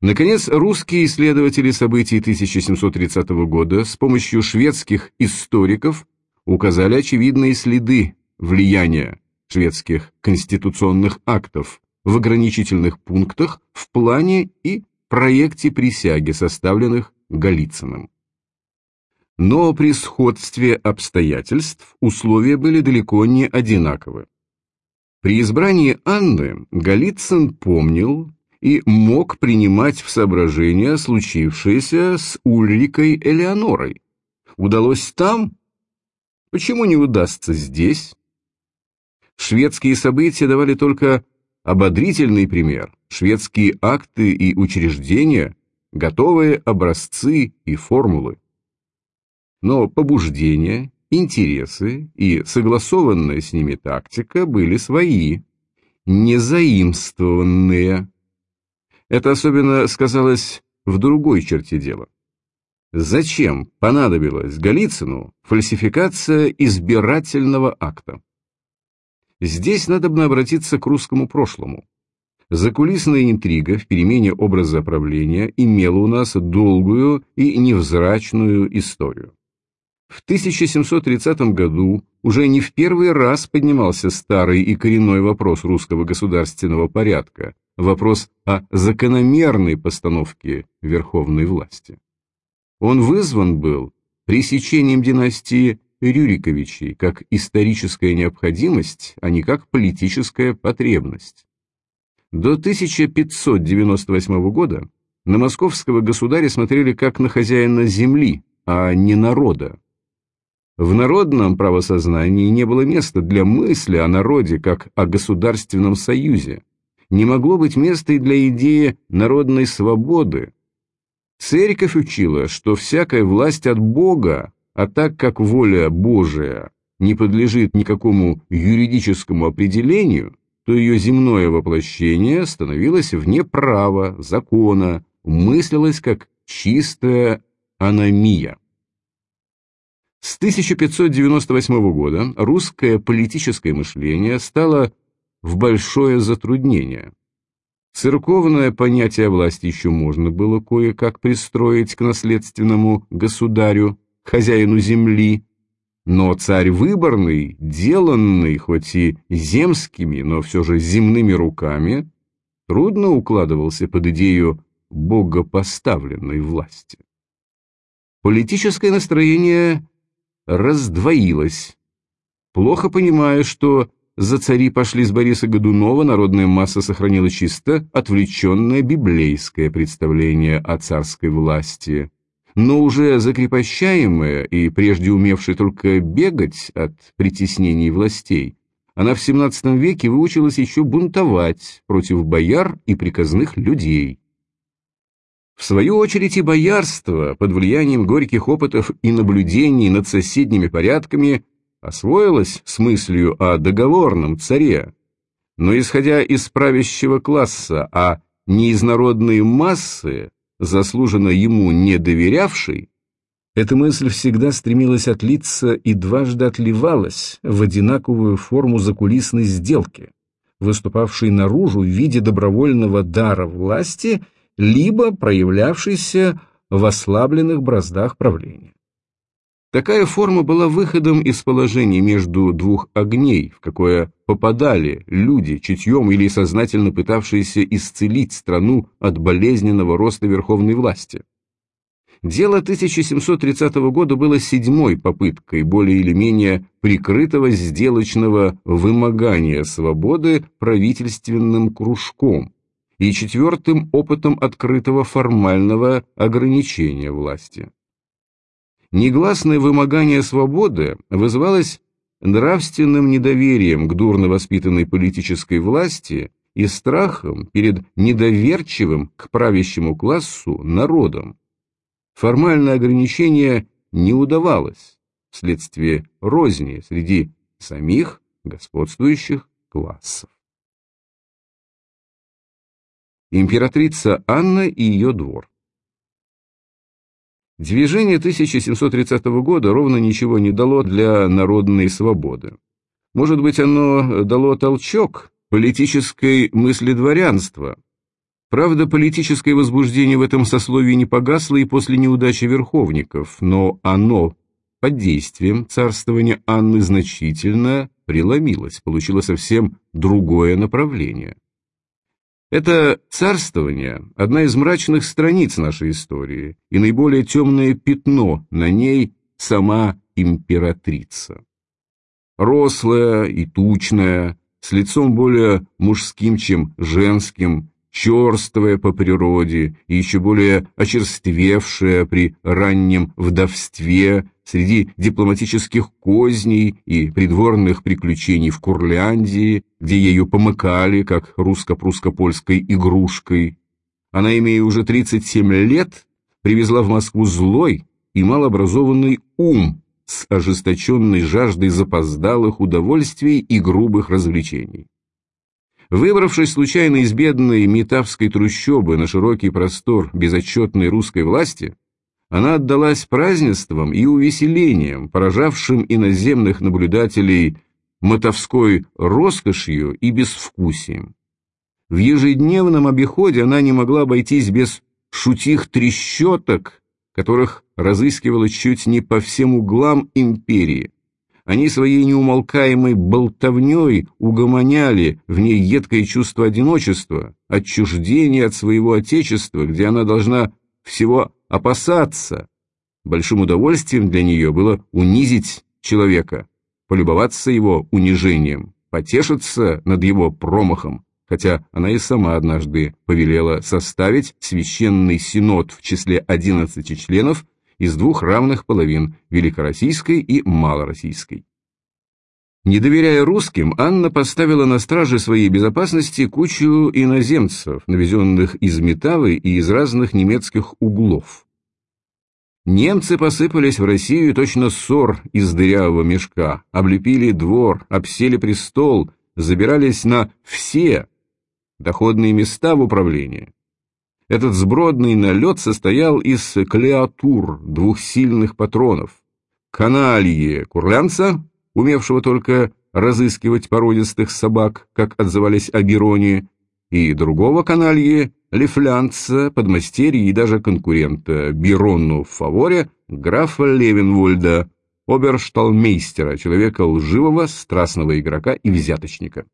Наконец, русские исследователи событий 1730 года с помощью шведских историков указали очевидные следы влияния шведских конституционных актов в ограничительных пунктах в плане и проекте присяги, составленных Голицыным. Но при сходстве обстоятельств условия были далеко не одинаковы. При избрании Анны Голицын помнил и мог принимать в соображение случившееся с Ульрикой Элеонорой. Удалось там? Почему не удастся здесь? Шведские события давали только ободрительный пример. Шведские акты и учреждения – готовые образцы и формулы но побуждения, интересы и согласованная с ними тактика были свои, незаимствованные. Это особенно сказалось в другой черте дела. Зачем понадобилась Голицыну фальсификация избирательного акта? Здесь надо бы обратиться к русскому прошлому. Закулисная интрига в перемене образа правления имела у нас долгую и невзрачную историю. В 1730 году уже не в первый раз поднимался старый и коренной вопрос русского государственного порядка, вопрос о закономерной постановке верховной власти. Он вызван был пресечением династии Рюриковичей как историческая необходимость, а не как политическая потребность. До 1598 года на московского государя смотрели как на хозяина земли, а не народа. В народном правосознании не было места для мысли о народе как о государственном союзе. Не могло быть места и для идеи народной свободы. Церковь учила, что всякая власть от Бога, а так как воля Божия не подлежит никакому юридическому определению, то ее земное воплощение становилось вне права, закона, мыслилось как чистая аномия. С 1598 года русское политическое мышление стало в большое затруднение. Церковное понятие власти еще можно было кое-как пристроить к наследственному государю, хозяину земли, но царь выборный, деланный хоть и земскими, но все же земными руками, трудно укладывался под идею богопоставленной власти. Политическое настроение раздвоилось. Плохо понимая, что за цари пошли с Бориса Годунова, народная масса сохранила чисто отвлеченное библейское представление о царской власти но уже закрепощаемая и прежде умевшая только бегать от притеснений властей, она в XVII веке выучилась еще бунтовать против бояр и приказных людей. В свою очередь и боярство, под влиянием горьких опытов и наблюдений над соседними порядками, освоилось с мыслью о договорном царе, но исходя из правящего класса, а не из народной массы, заслуженно ему не доверявший, эта мысль всегда стремилась отлиться и дважды отливалась в одинаковую форму закулисной сделки, выступавшей наружу в виде добровольного дара власти, либо проявлявшейся в ослабленных браздах правления. Такая форма была выходом из положения между двух огней, в какое попадали люди, чутьем или сознательно пытавшиеся исцелить страну от болезненного роста верховной власти. Дело 1730 года было седьмой попыткой более или менее прикрытого сделочного вымогания свободы правительственным кружком и четвертым опытом открытого формального ограничения власти. Негласное вымогание свободы вызывалось нравственным недоверием к дурно воспитанной политической власти и страхом перед недоверчивым к правящему классу народом. Формальное ограничение не удавалось вследствие розни среди самих господствующих классов. Императрица Анна и ее двор Движение 1730 года ровно ничего не дало для народной свободы. Может быть, оно дало толчок политической мысли дворянства. Правда, политическое возбуждение в этом сословии не погасло и после неудачи верховников, но оно под действием царствования Анны значительно преломилось, получило совсем другое направление. Это царствование – одна из мрачных страниц нашей истории, и наиболее темное пятно на ней – сама императрица. Рослая и тучная, с лицом более мужским, чем женским, черствая по природе и еще более очерствевшая при раннем вдовстве среди дипломатических козней и придворных приключений в Курляндии, где ею помыкали, как русско-прусско-польской игрушкой. Она, имея уже 37 лет, привезла в Москву злой и малообразованный ум с ожесточенной жаждой запоздалых удовольствий и грубых развлечений. Выбравшись случайно из бедной метавской трущобы на широкий простор безотчетной русской власти, она отдалась празднествам и увеселениям, поражавшим иноземных наблюдателей мотовской роскошью и безвкусием. В ежедневном обиходе она не могла обойтись без шутих трещоток, которых разыскивала чуть не по всем углам империи. Они своей неумолкаемой болтовней угомоняли в ней едкое чувство одиночества, отчуждения от своего отечества, где она должна всего опасаться. Большим удовольствием для нее было унизить человека, полюбоваться его унижением, потешиться над его промахом, хотя она и сама однажды повелела составить священный синод в числе 11 членов из двух равных половин – великороссийской и малороссийской. Не доверяя русским, Анна поставила на страже своей безопасности кучу иноземцев, навезенных из Метавы и из разных немецких углов. Немцы посыпались в Россию точно ссор из дырявого мешка, облепили двор, обсели престол, забирались на все доходные места в управлении. Этот сбродный налет состоял из клеатур, двух сильных патронов, каналье курлянца, умевшего только разыскивать породистых собак, как отзывались о Героне, и другого каналье, лифлянца, подмастерья и даже конкурента Биронну в фаворе, графа Левенвольда, обершталмейстера, человека лживого, страстного игрока и взяточника.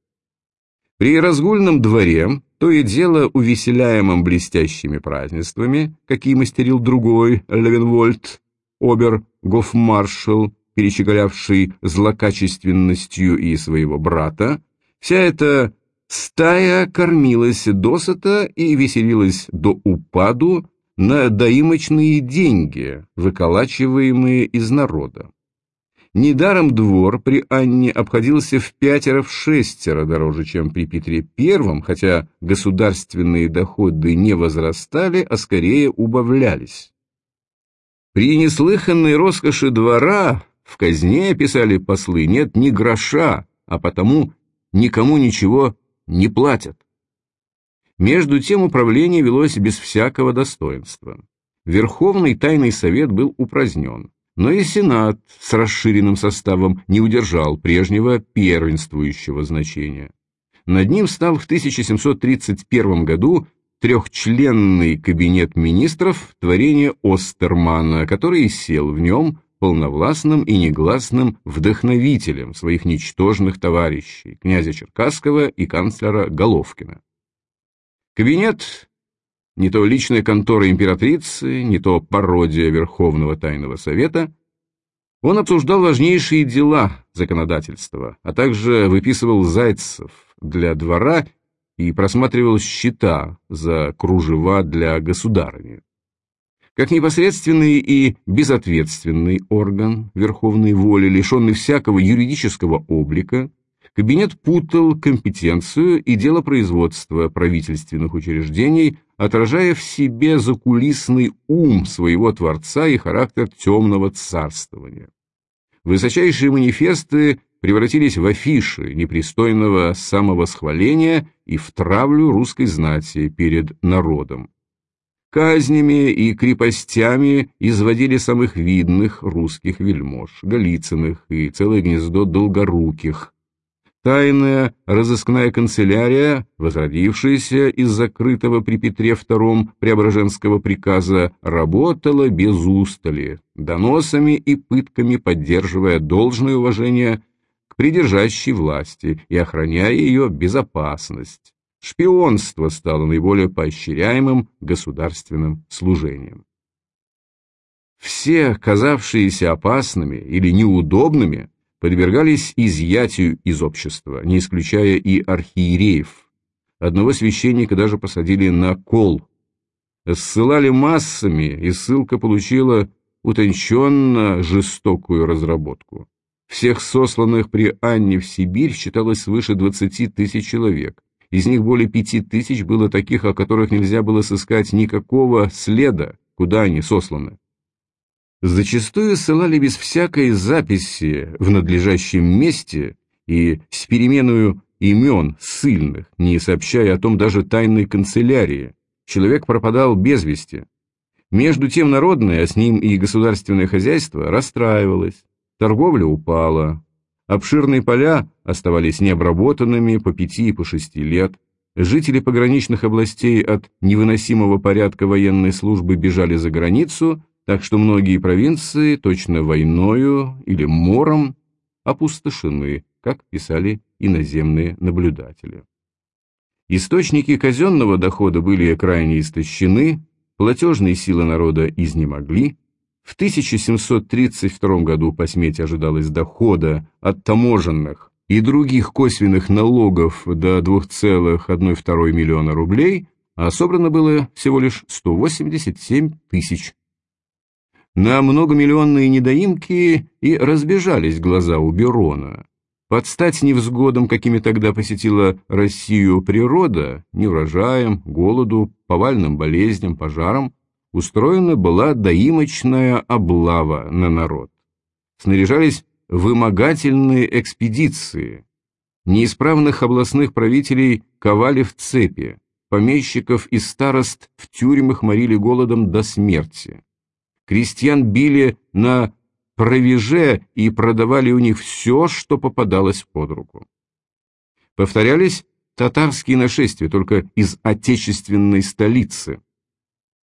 При разгульном дворе, то и дело увеселяемом блестящими празднествами, какие мастерил другой Левенвольд, обер-гофмаршал, перещеголявший злокачественностью и своего брата, вся эта стая кормилась досыта и веселилась до упаду на доимочные деньги, выколачиваемые из народа. Недаром двор при Анне обходился в пятеро-в-шестеро дороже, чем при Петре I, хотя государственные доходы не возрастали, а скорее убавлялись. При неслыханной роскоши двора в казне, писали послы, нет ни гроша, а потому никому ничего не платят. Между тем управление велось без всякого достоинства. Верховный тайный совет был упразднен но и Сенат с расширенным составом не удержал прежнего первенствующего значения. Над ним стал в 1731 году трехчленный кабинет министров творения Остермана, который сел в нем полновластным и негласным вдохновителем своих ничтожных товарищей, князя Черкасского и канцлера Головкина. Кабинет не то личная контора императрицы, не то пародия Верховного Тайного Совета, он обсуждал важнейшие дела законодательства, а также выписывал зайцев для двора и просматривал счета за кружева для государыни. Как непосредственный и безответственный орган верховной воли, лишенный всякого юридического облика, Кабинет путал компетенцию и дело производства правительственных учреждений, отражая в себе закулисный ум своего творца и характер темного царствования. Высочайшие манифесты превратились в афиши непристойного самовосхваления и в травлю русской знати перед народом. Казнями и крепостями изводили самых видных русских вельмож, Голицыных и целое гнездо долгоруких, Тайная разыскная канцелярия, возродившаяся из закрытого при Петре II Преображенского приказа, работала без устали, доносами и пытками поддерживая должное уважение к придержащей власти и охраняя ее безопасность. Шпионство стало наиболее поощряемым государственным служением. Все, казавшиеся опасными или неудобными, подвергались изъятию из общества, не исключая и архиереев. Одного священника даже посадили на кол. Ссылали массами, и ссылка получила утонченно жестокую разработку. Всех сосланных при Анне в Сибирь считалось свыше 20 тысяч человек. Из них более пяти тысяч было таких, о которых нельзя было сыскать никакого следа, куда они сосланы зачастую ссылали без всякой записи в надлежащем месте и с переменою имен ссыльных, не сообщая о том даже тайной канцелярии. Человек пропадал без вести. Между тем народное, а с ним и государственное хозяйство расстраивалось, торговля упала, Обширные поля оставались необработанными по пяти и по шести лет. Жители пограничных областей от невыносимого порядка военной службы бежали за границу, так что многие провинции точно войною или мором опустошены, как писали иноземные наблюдатели. Источники казенного дохода были крайне истощены, платежные силы народа изнемогли, в 1732 году по смете ожидалось дохода от таможенных и других косвенных налогов до 2,1,2 миллиона рублей, а собрано было всего лишь 187 тысяч. На многомиллионные недоимки и разбежались глаза у Берона. Под стать невзгодам, какими тогда посетила Россию природа, неурожаем, голоду, повальным болезням, пожарам, устроена была доимочная облава на народ. Снаряжались вымогательные экспедиции. Неисправных областных правителей ковали в цепи, помещиков и старост в тюрьмах морили голодом до смерти. Крестьян били на провеже и продавали у них все, что попадалось под руку. Повторялись татарские нашествия, только из отечественной столицы.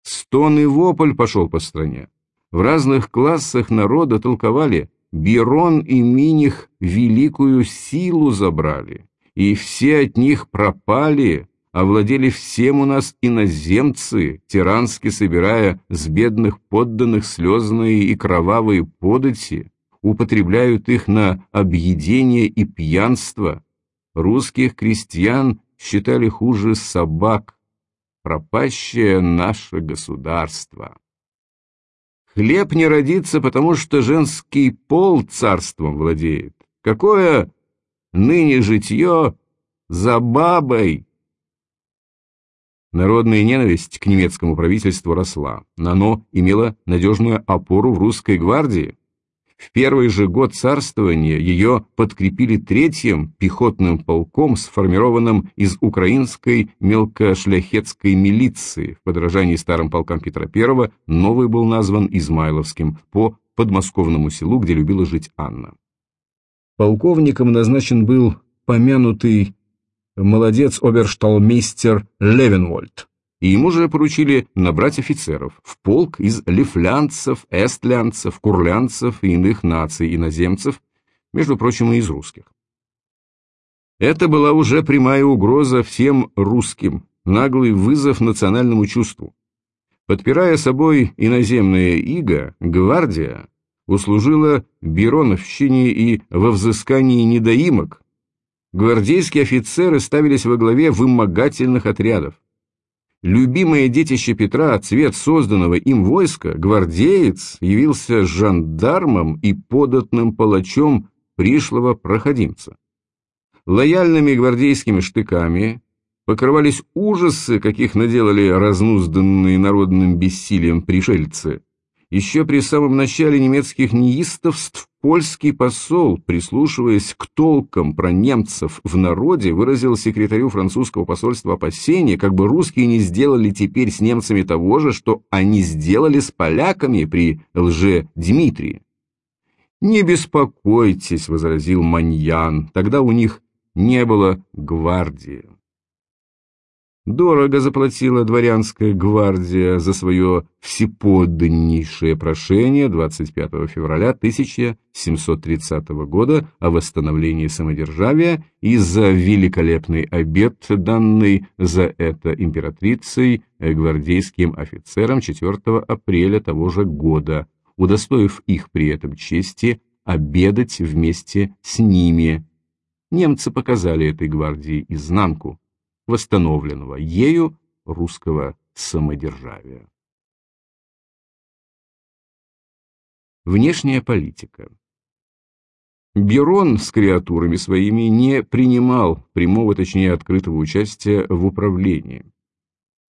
Стон и вопль пошел по стране. В разных классах народа толковали Бирон и Миних великую силу забрали, и все от них пропали, овладели всем у нас иноземцы, тирански собирая с бедных подданных слезные и кровавые подати, употребляют их на объедение и пьянство. Русских крестьян считали хуже собак, пропащее наше государство. Хлеб не родится, потому что женский пол царством владеет. Какое ныне житье за бабой? Народная ненависть к немецкому правительству росла, но оно имело надежную опору в русской гвардии. В первый же год царствования ее подкрепили третьим пехотным полком, сформированным из украинской мелкошляхетской милиции. В подражании старым полкам Петра I новый был назван Измайловским по подмосковному селу, где любила жить Анна. Полковником назначен был помянутый молодец обершталмейстер Левенвольд и ему же поручили набрать офицеров в полк из лифлянцев, эстлянцев, курлянцев и иных наций иноземцев, между прочим, и из русских. Это была уже прямая угроза всем русским, наглый вызов национальному чувству. Подпирая собой иноземное иго, гвардия услужила Бероновщине и во взыскании недоимок. Гвардейские офицеры ставились во главе вымогательных отрядов любимое детище Петра, цвет созданного им войска, гвардеец явился жандармом и податным палачом пришлого проходимца. Лояльными гвардейскими штыками покрывались ужасы, каких наделали разнузданные народным бессилием пришельцы. Еще при самом начале немецких неистовств польский посол, прислушиваясь к толкам про немцев в народе, выразил секретарю французского посольства опасение, как бы русские не сделали теперь с немцами того же, что они сделали с поляками при лже-Дмитрии. «Не беспокойтесь», — возразил Маньян, — «тогда у них не было гвардии». Дорого заплатила дворянская гвардия за свое всеподданнейшее прошение 25 февраля 1730 года о восстановлении самодержавия и за великолепный обет, данный за это императрицей гвардейским офицерам 4 апреля того же года, удостоив их при этом чести обедать вместе с ними. Немцы показали этой гвардии изнанку восстановленного ею русского самодержавия. Внешняя политика Берон с креатурами своими не принимал прямого, точнее открытого участия в управлении.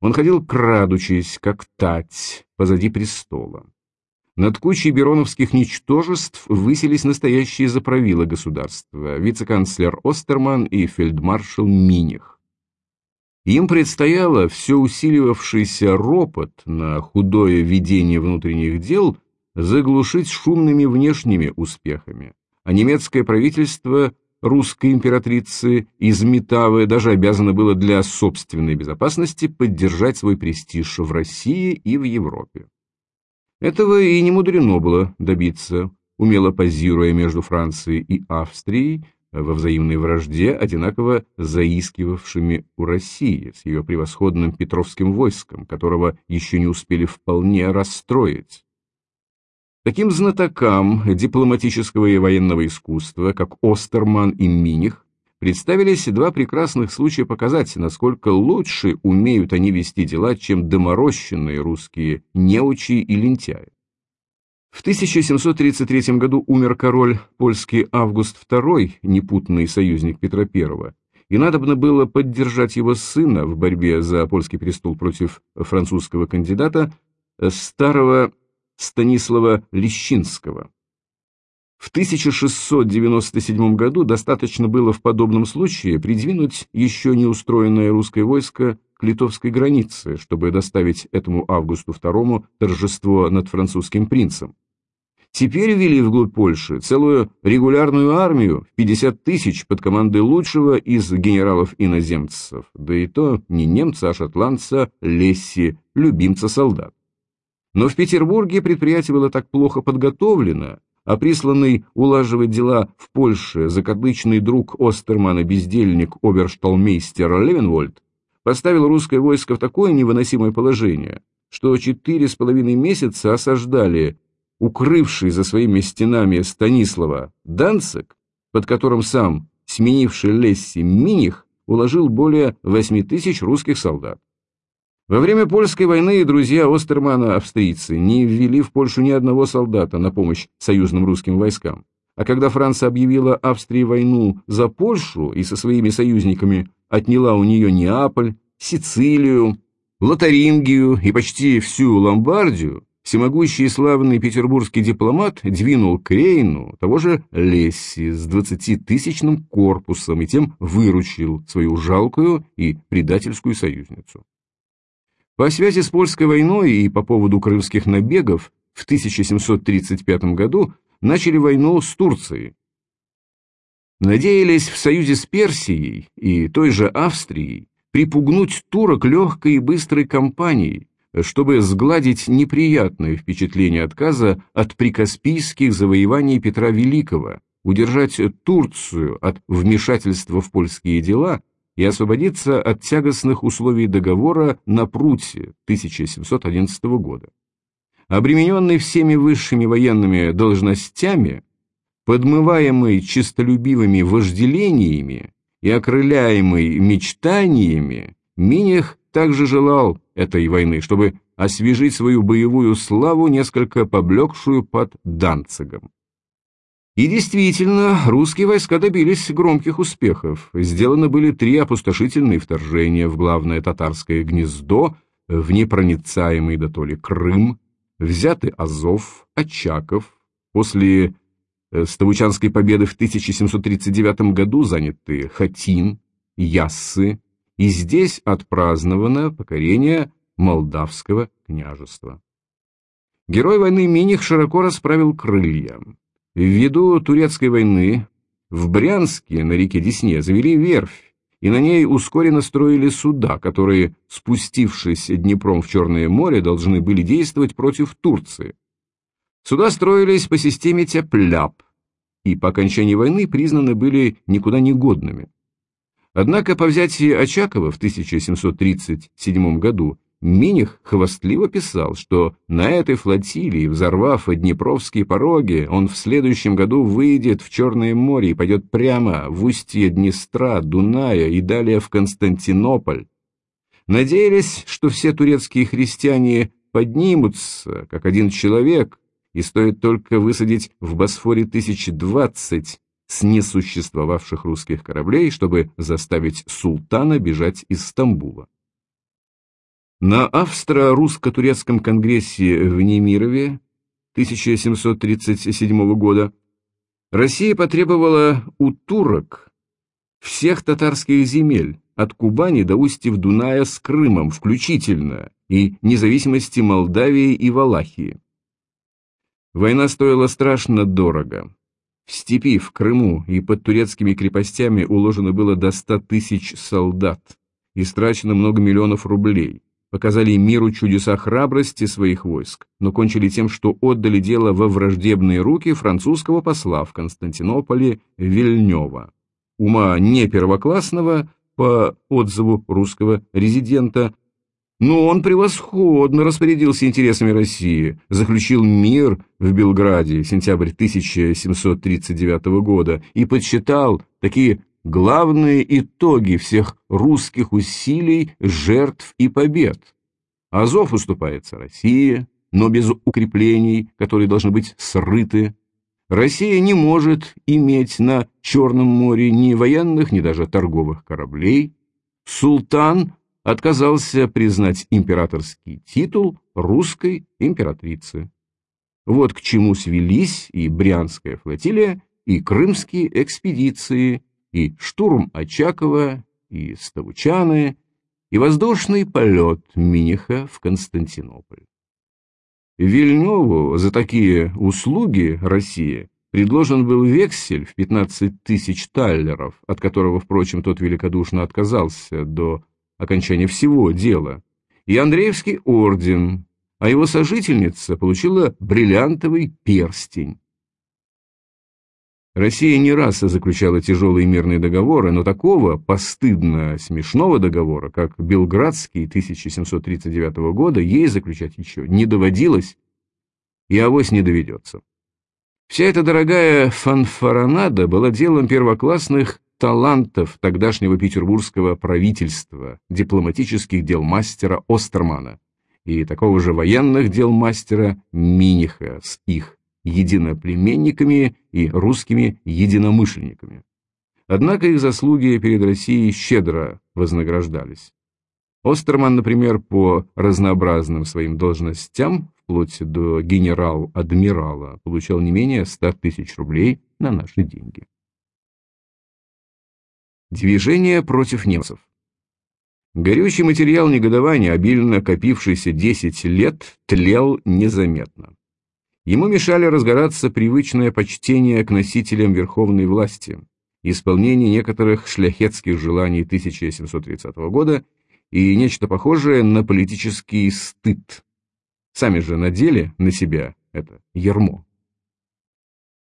Он ходил крадучись, как тать, позади престола. Над кучей бероновских ничтожеств высились настоящие заправила государства, вице-канцлер Остерман и фельдмаршал Миних. Им предстояло все усиливавшийся ропот на худое ведение внутренних дел заглушить шумными внешними успехами, а немецкое правительство русской императрицы из Метавы даже обязано было для собственной безопасности поддержать свой престиж в России и в Европе. Этого и не мудрено было добиться, умело позируя между Францией и Австрией во взаимной вражде, одинаково заискивавшими у России с ее превосходным Петровским войском, которого еще не успели вполне расстроить. Таким знатокам дипломатического и военного искусства, как Остерман и Миних, представились два прекрасных случая показать, насколько лучше умеют они вести дела, чем доморощенные русские неучи и лентяи. В 1733 году умер король польский Август II, непутный союзник Петра I, и надобно было поддержать его сына в борьбе за польский престол против французского кандидата, старого Станислава Лещинского. В 1697 году достаточно было в подобном случае придвинуть еще не устроенное русское войско к литовской границе, чтобы доставить этому Августу II торжество над французским принцем. Теперь ввели вглубь Польши целую регулярную армию в 50 тысяч под командой лучшего из генералов-иноземцев, да и то не немца, а шотландца Лесси, любимца солдат. Но в Петербурге предприятие было так плохо подготовлено, а присланный улаживать дела в Польше закадычный друг Остермана-бездельник обершталмейстер Левенвольд поставил русское войско в такое невыносимое положение, что четыре с половиной месяца осаждали укрывший за своими стенами Станислава Данцик, под которым сам, сменивший Лесси Миних, уложил более восьми тысяч русских солдат. Во время польской войны друзья Остермана, австрийцы, не ввели в Польшу ни одного солдата на помощь союзным русским войскам. А когда Франция объявила Австрии войну за Польшу и со своими союзниками отняла у нее Неаполь, Сицилию, Лотарингию и почти всю Ломбардию, всемогущий и славный петербургский дипломат двинул к Рейну того же Лесси с двадцатитысячным корпусом и тем выручил свою жалкую и предательскую союзницу. По связи с польской войной и по поводу крымских набегов в 1735 году начали войну с Турцией. Надеялись в союзе с Персией и той же Австрией припугнуть турок легкой и быстрой кампанией, чтобы сгладить неприятное впечатление отказа от прикаспийских завоеваний Петра Великого, удержать Турцию от вмешательства в польские дела и освободиться от тягостных условий договора на Пруте 1711 года. Обремененный всеми высшими военными должностями, подмываемый чистолюбивыми вожделениями и окрыляемый мечтаниями, Миних также желал этой войны, чтобы освежить свою боевую славу, несколько поблекшую под Данцигом. И действительно, русские войска добились громких успехов. Сделаны были три опустошительные вторжения в главное татарское гнездо, в непроницаемый до то Крым, взяты Азов, Очаков, после э, Ставучанской победы в 1739 году заняты Хатин, Яссы, и здесь отпраздновано покорение Молдавского княжества. Герой войны Миних широко расправил крылья. Ввиду турецкой войны в Брянске на реке Десне завели верфь, и на ней ускоренно строили суда, которые, спустившись Днепром в Черное море, должны были действовать против Турции. Суда строились по системе тяп-ляп, и по окончании войны признаны были никуда не годными. Однако по взятии Очакова в 1737 году Миних хвастливо писал, что на этой флотилии, взорвав Днепровские пороги, он в следующем году выйдет в Черное море и пойдет прямо в устье Днестра, Дуная и далее в Константинополь. Надеялись, что все турецкие христиане поднимутся, как один человек, и стоит только высадить в Босфоре тысяч двадцать с несуществовавших русских кораблей, чтобы заставить султана бежать из Стамбула. На Австро-Русско-Турецком конгрессе в Немирове 1737 года Россия потребовала у турок всех татарских земель, от Кубани до устьев Дуная с Крымом включительно, и независимости Молдавии и Валахии. Война стоила страшно дорого. В степи, в Крыму и под турецкими крепостями уложено было до ста тысяч солдат, истрачено много миллионов рублей, показали миру чудеса храбрости своих войск, но кончили тем, что отдали дело во враждебные руки французского посла в Константинополе Вильнева, ума не первоклассного, по отзыву русского резидента, но он превосходно распорядился интересами России, заключил мир в Белграде, сентябрь 1739 года, и подсчитал такие главные итоги всех русских усилий, жертв и побед. Азов уступается России, но без укреплений, которые должны быть срыты. Россия не может иметь на Черном море ни военных, ни даже торговых кораблей. Султан отказался признать императорский титул русской императрицы. Вот к чему свелись и Брянская флотилия, и крымские экспедиции, и штурм Очакова, и Ставучаны, и воздушный полет Миниха в Константинополь. Вильневу за такие услуги России предложен был вексель в 15 тысяч таллеров, от которого, впрочем, тот великодушно отказался до окончания всего дела, и Андреевский орден, а его сожительница получила бриллиантовый перстень. Россия не раз заключала тяжелые мирные договоры, но такого постыдно смешного договора, как Белградский 1739 года, ей заключать еще не доводилось и авось не доведется. Вся эта дорогая фанфаронада была делом первоклассных талантов тогдашнего петербургского правительства, дипломатических дел мастера Остермана и такого же военных дел мастера Миниха с их единоплеменниками и русскими единомышленниками. Однако их заслуги перед Россией щедро вознаграждались. Остерман, например, по разнообразным своим должностям, вплоть до генерал-адмирала, получал не менее 100 тысяч рублей на наши деньги. Движение против немцев. Горючий материал негодования, обильно копившийся 10 лет, тлел незаметно. Ему мешали разгораться привычное почтение к носителям верховной власти, исполнение некоторых шляхетских желаний 1730 года и нечто похожее на политический стыд. Сами же надели на себя это ермо.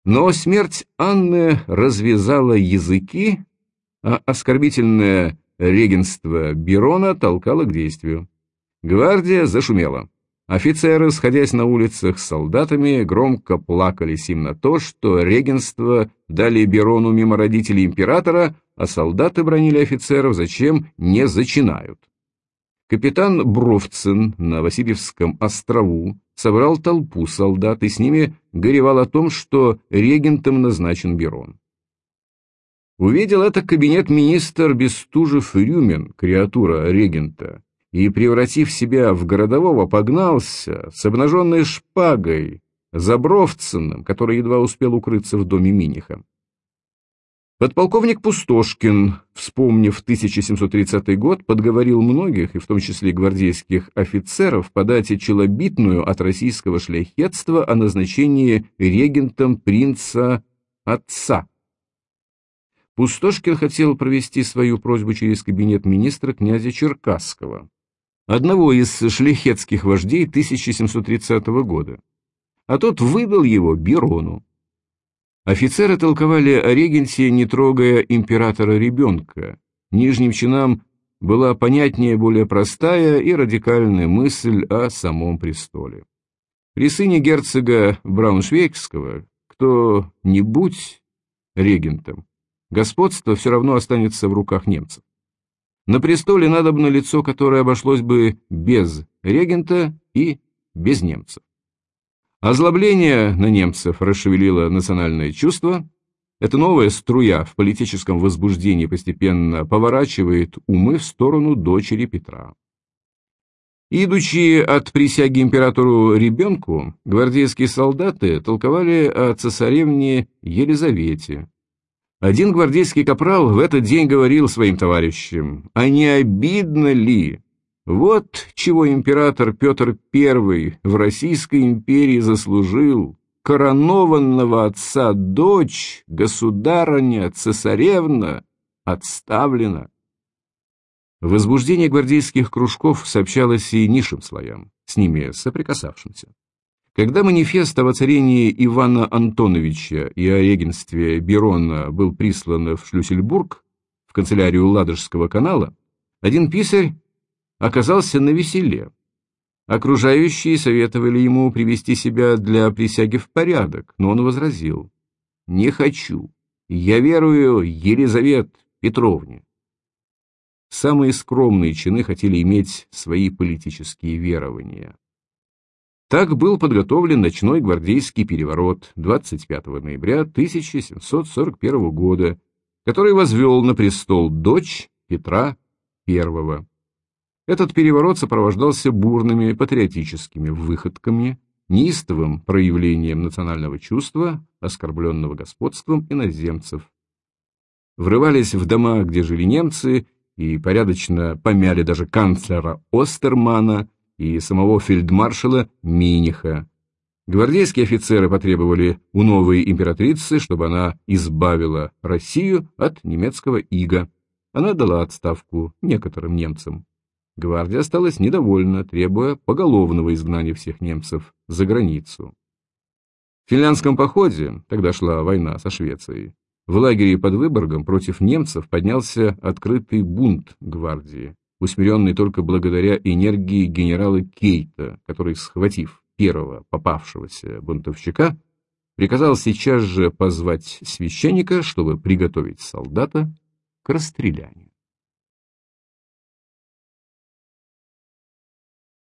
Но смерть Анны развязала языки, а оскорбительное регенство Берона толкало к действию. Гвардия зашумела. Офицеры, сходясь на улицах с солдатами, громко плакались им на то, что регенство дали Берону мимо родителей императора, а солдаты бронили офицеров, зачем не зачинают. Капитан Бровцин на Васильевском острову собрал толпу солдат и с ними горевал о том, что регентом назначен Берон. Увидел это кабинет-министр Бестужев-Рюмин, креатура регента, и, превратив себя в городового, погнался с обнаженной шпагой за Бровциным, который едва успел укрыться в доме Миниха. Подполковник Пустошкин, вспомнив 1730 год, подговорил многих, и в том числе гвардейских офицеров, подать челобитную от российского шляхетства о назначении регентом принца отца Пустошкин хотел провести свою просьбу через кабинет министра князя Черкасского, одного из шляхетских вождей 1730 года, а тот выдал его Бирону. Офицеры толковали о регенте, не трогая императора-ребенка. Нижним чинам была понятнее более простая и радикальная мысль о самом престоле. При сыне герцога Брауншвейгского кто-нибудь регентом господство все равно останется в руках немцев. На престоле надобно лицо, которое обошлось бы без регента и без немцев. Озлобление на немцев расшевелило национальное чувство. Эта новая струя в политическом возбуждении постепенно поворачивает умы в сторону дочери Петра. Идучи от присяги императору ребенку, гвардейские солдаты толковали о цесаревне Елизавете, один гвардейский капрал в этот день говорил своим товарищам, а не обидно ли? Вот чего император Петр I в Российской империи заслужил. коронованного отца дочь, государыня, цесаревна, отставлена. Возбуждение гвардейских кружков сообщалось и низшим слоям, с ними соприкасавшимся. Когда манифест о воцарении Ивана Антоновича и о регенстве Берона был прислан в Шлюссельбург, в канцелярию Ладожского канала, один писарь оказался на веселе. Окружающие советовали ему привести себя для присяги в порядок, но он возразил. «Не хочу. Я верую Елизавет Петровне». Самые скромные чины хотели иметь свои политические верования. Так был подготовлен ночной гвардейский переворот 25 ноября 1741 года, который возвел на престол дочь Петра I. Этот переворот сопровождался бурными патриотическими выходками, неистовым проявлением национального чувства, оскорбленного господством иноземцев. Врывались в дома, где жили немцы, и порядочно помяли даже канцлера Остермана и самого фельдмаршала Миниха. Гвардейские офицеры потребовали у новой императрицы, чтобы она избавила Россию от немецкого ига. Она дала отставку некоторым немцам. Гвардия осталась недовольна, требуя поголовного изгнания всех немцев за границу. В финляндском походе, тогда шла война со Швецией, в лагере под Выборгом против немцев поднялся открытый бунт гвардии, усмиренный только благодаря энергии генерала Кейта, который, схватив первого попавшегося бунтовщика, приказал сейчас же позвать священника, чтобы приготовить солдата к расстрелянию.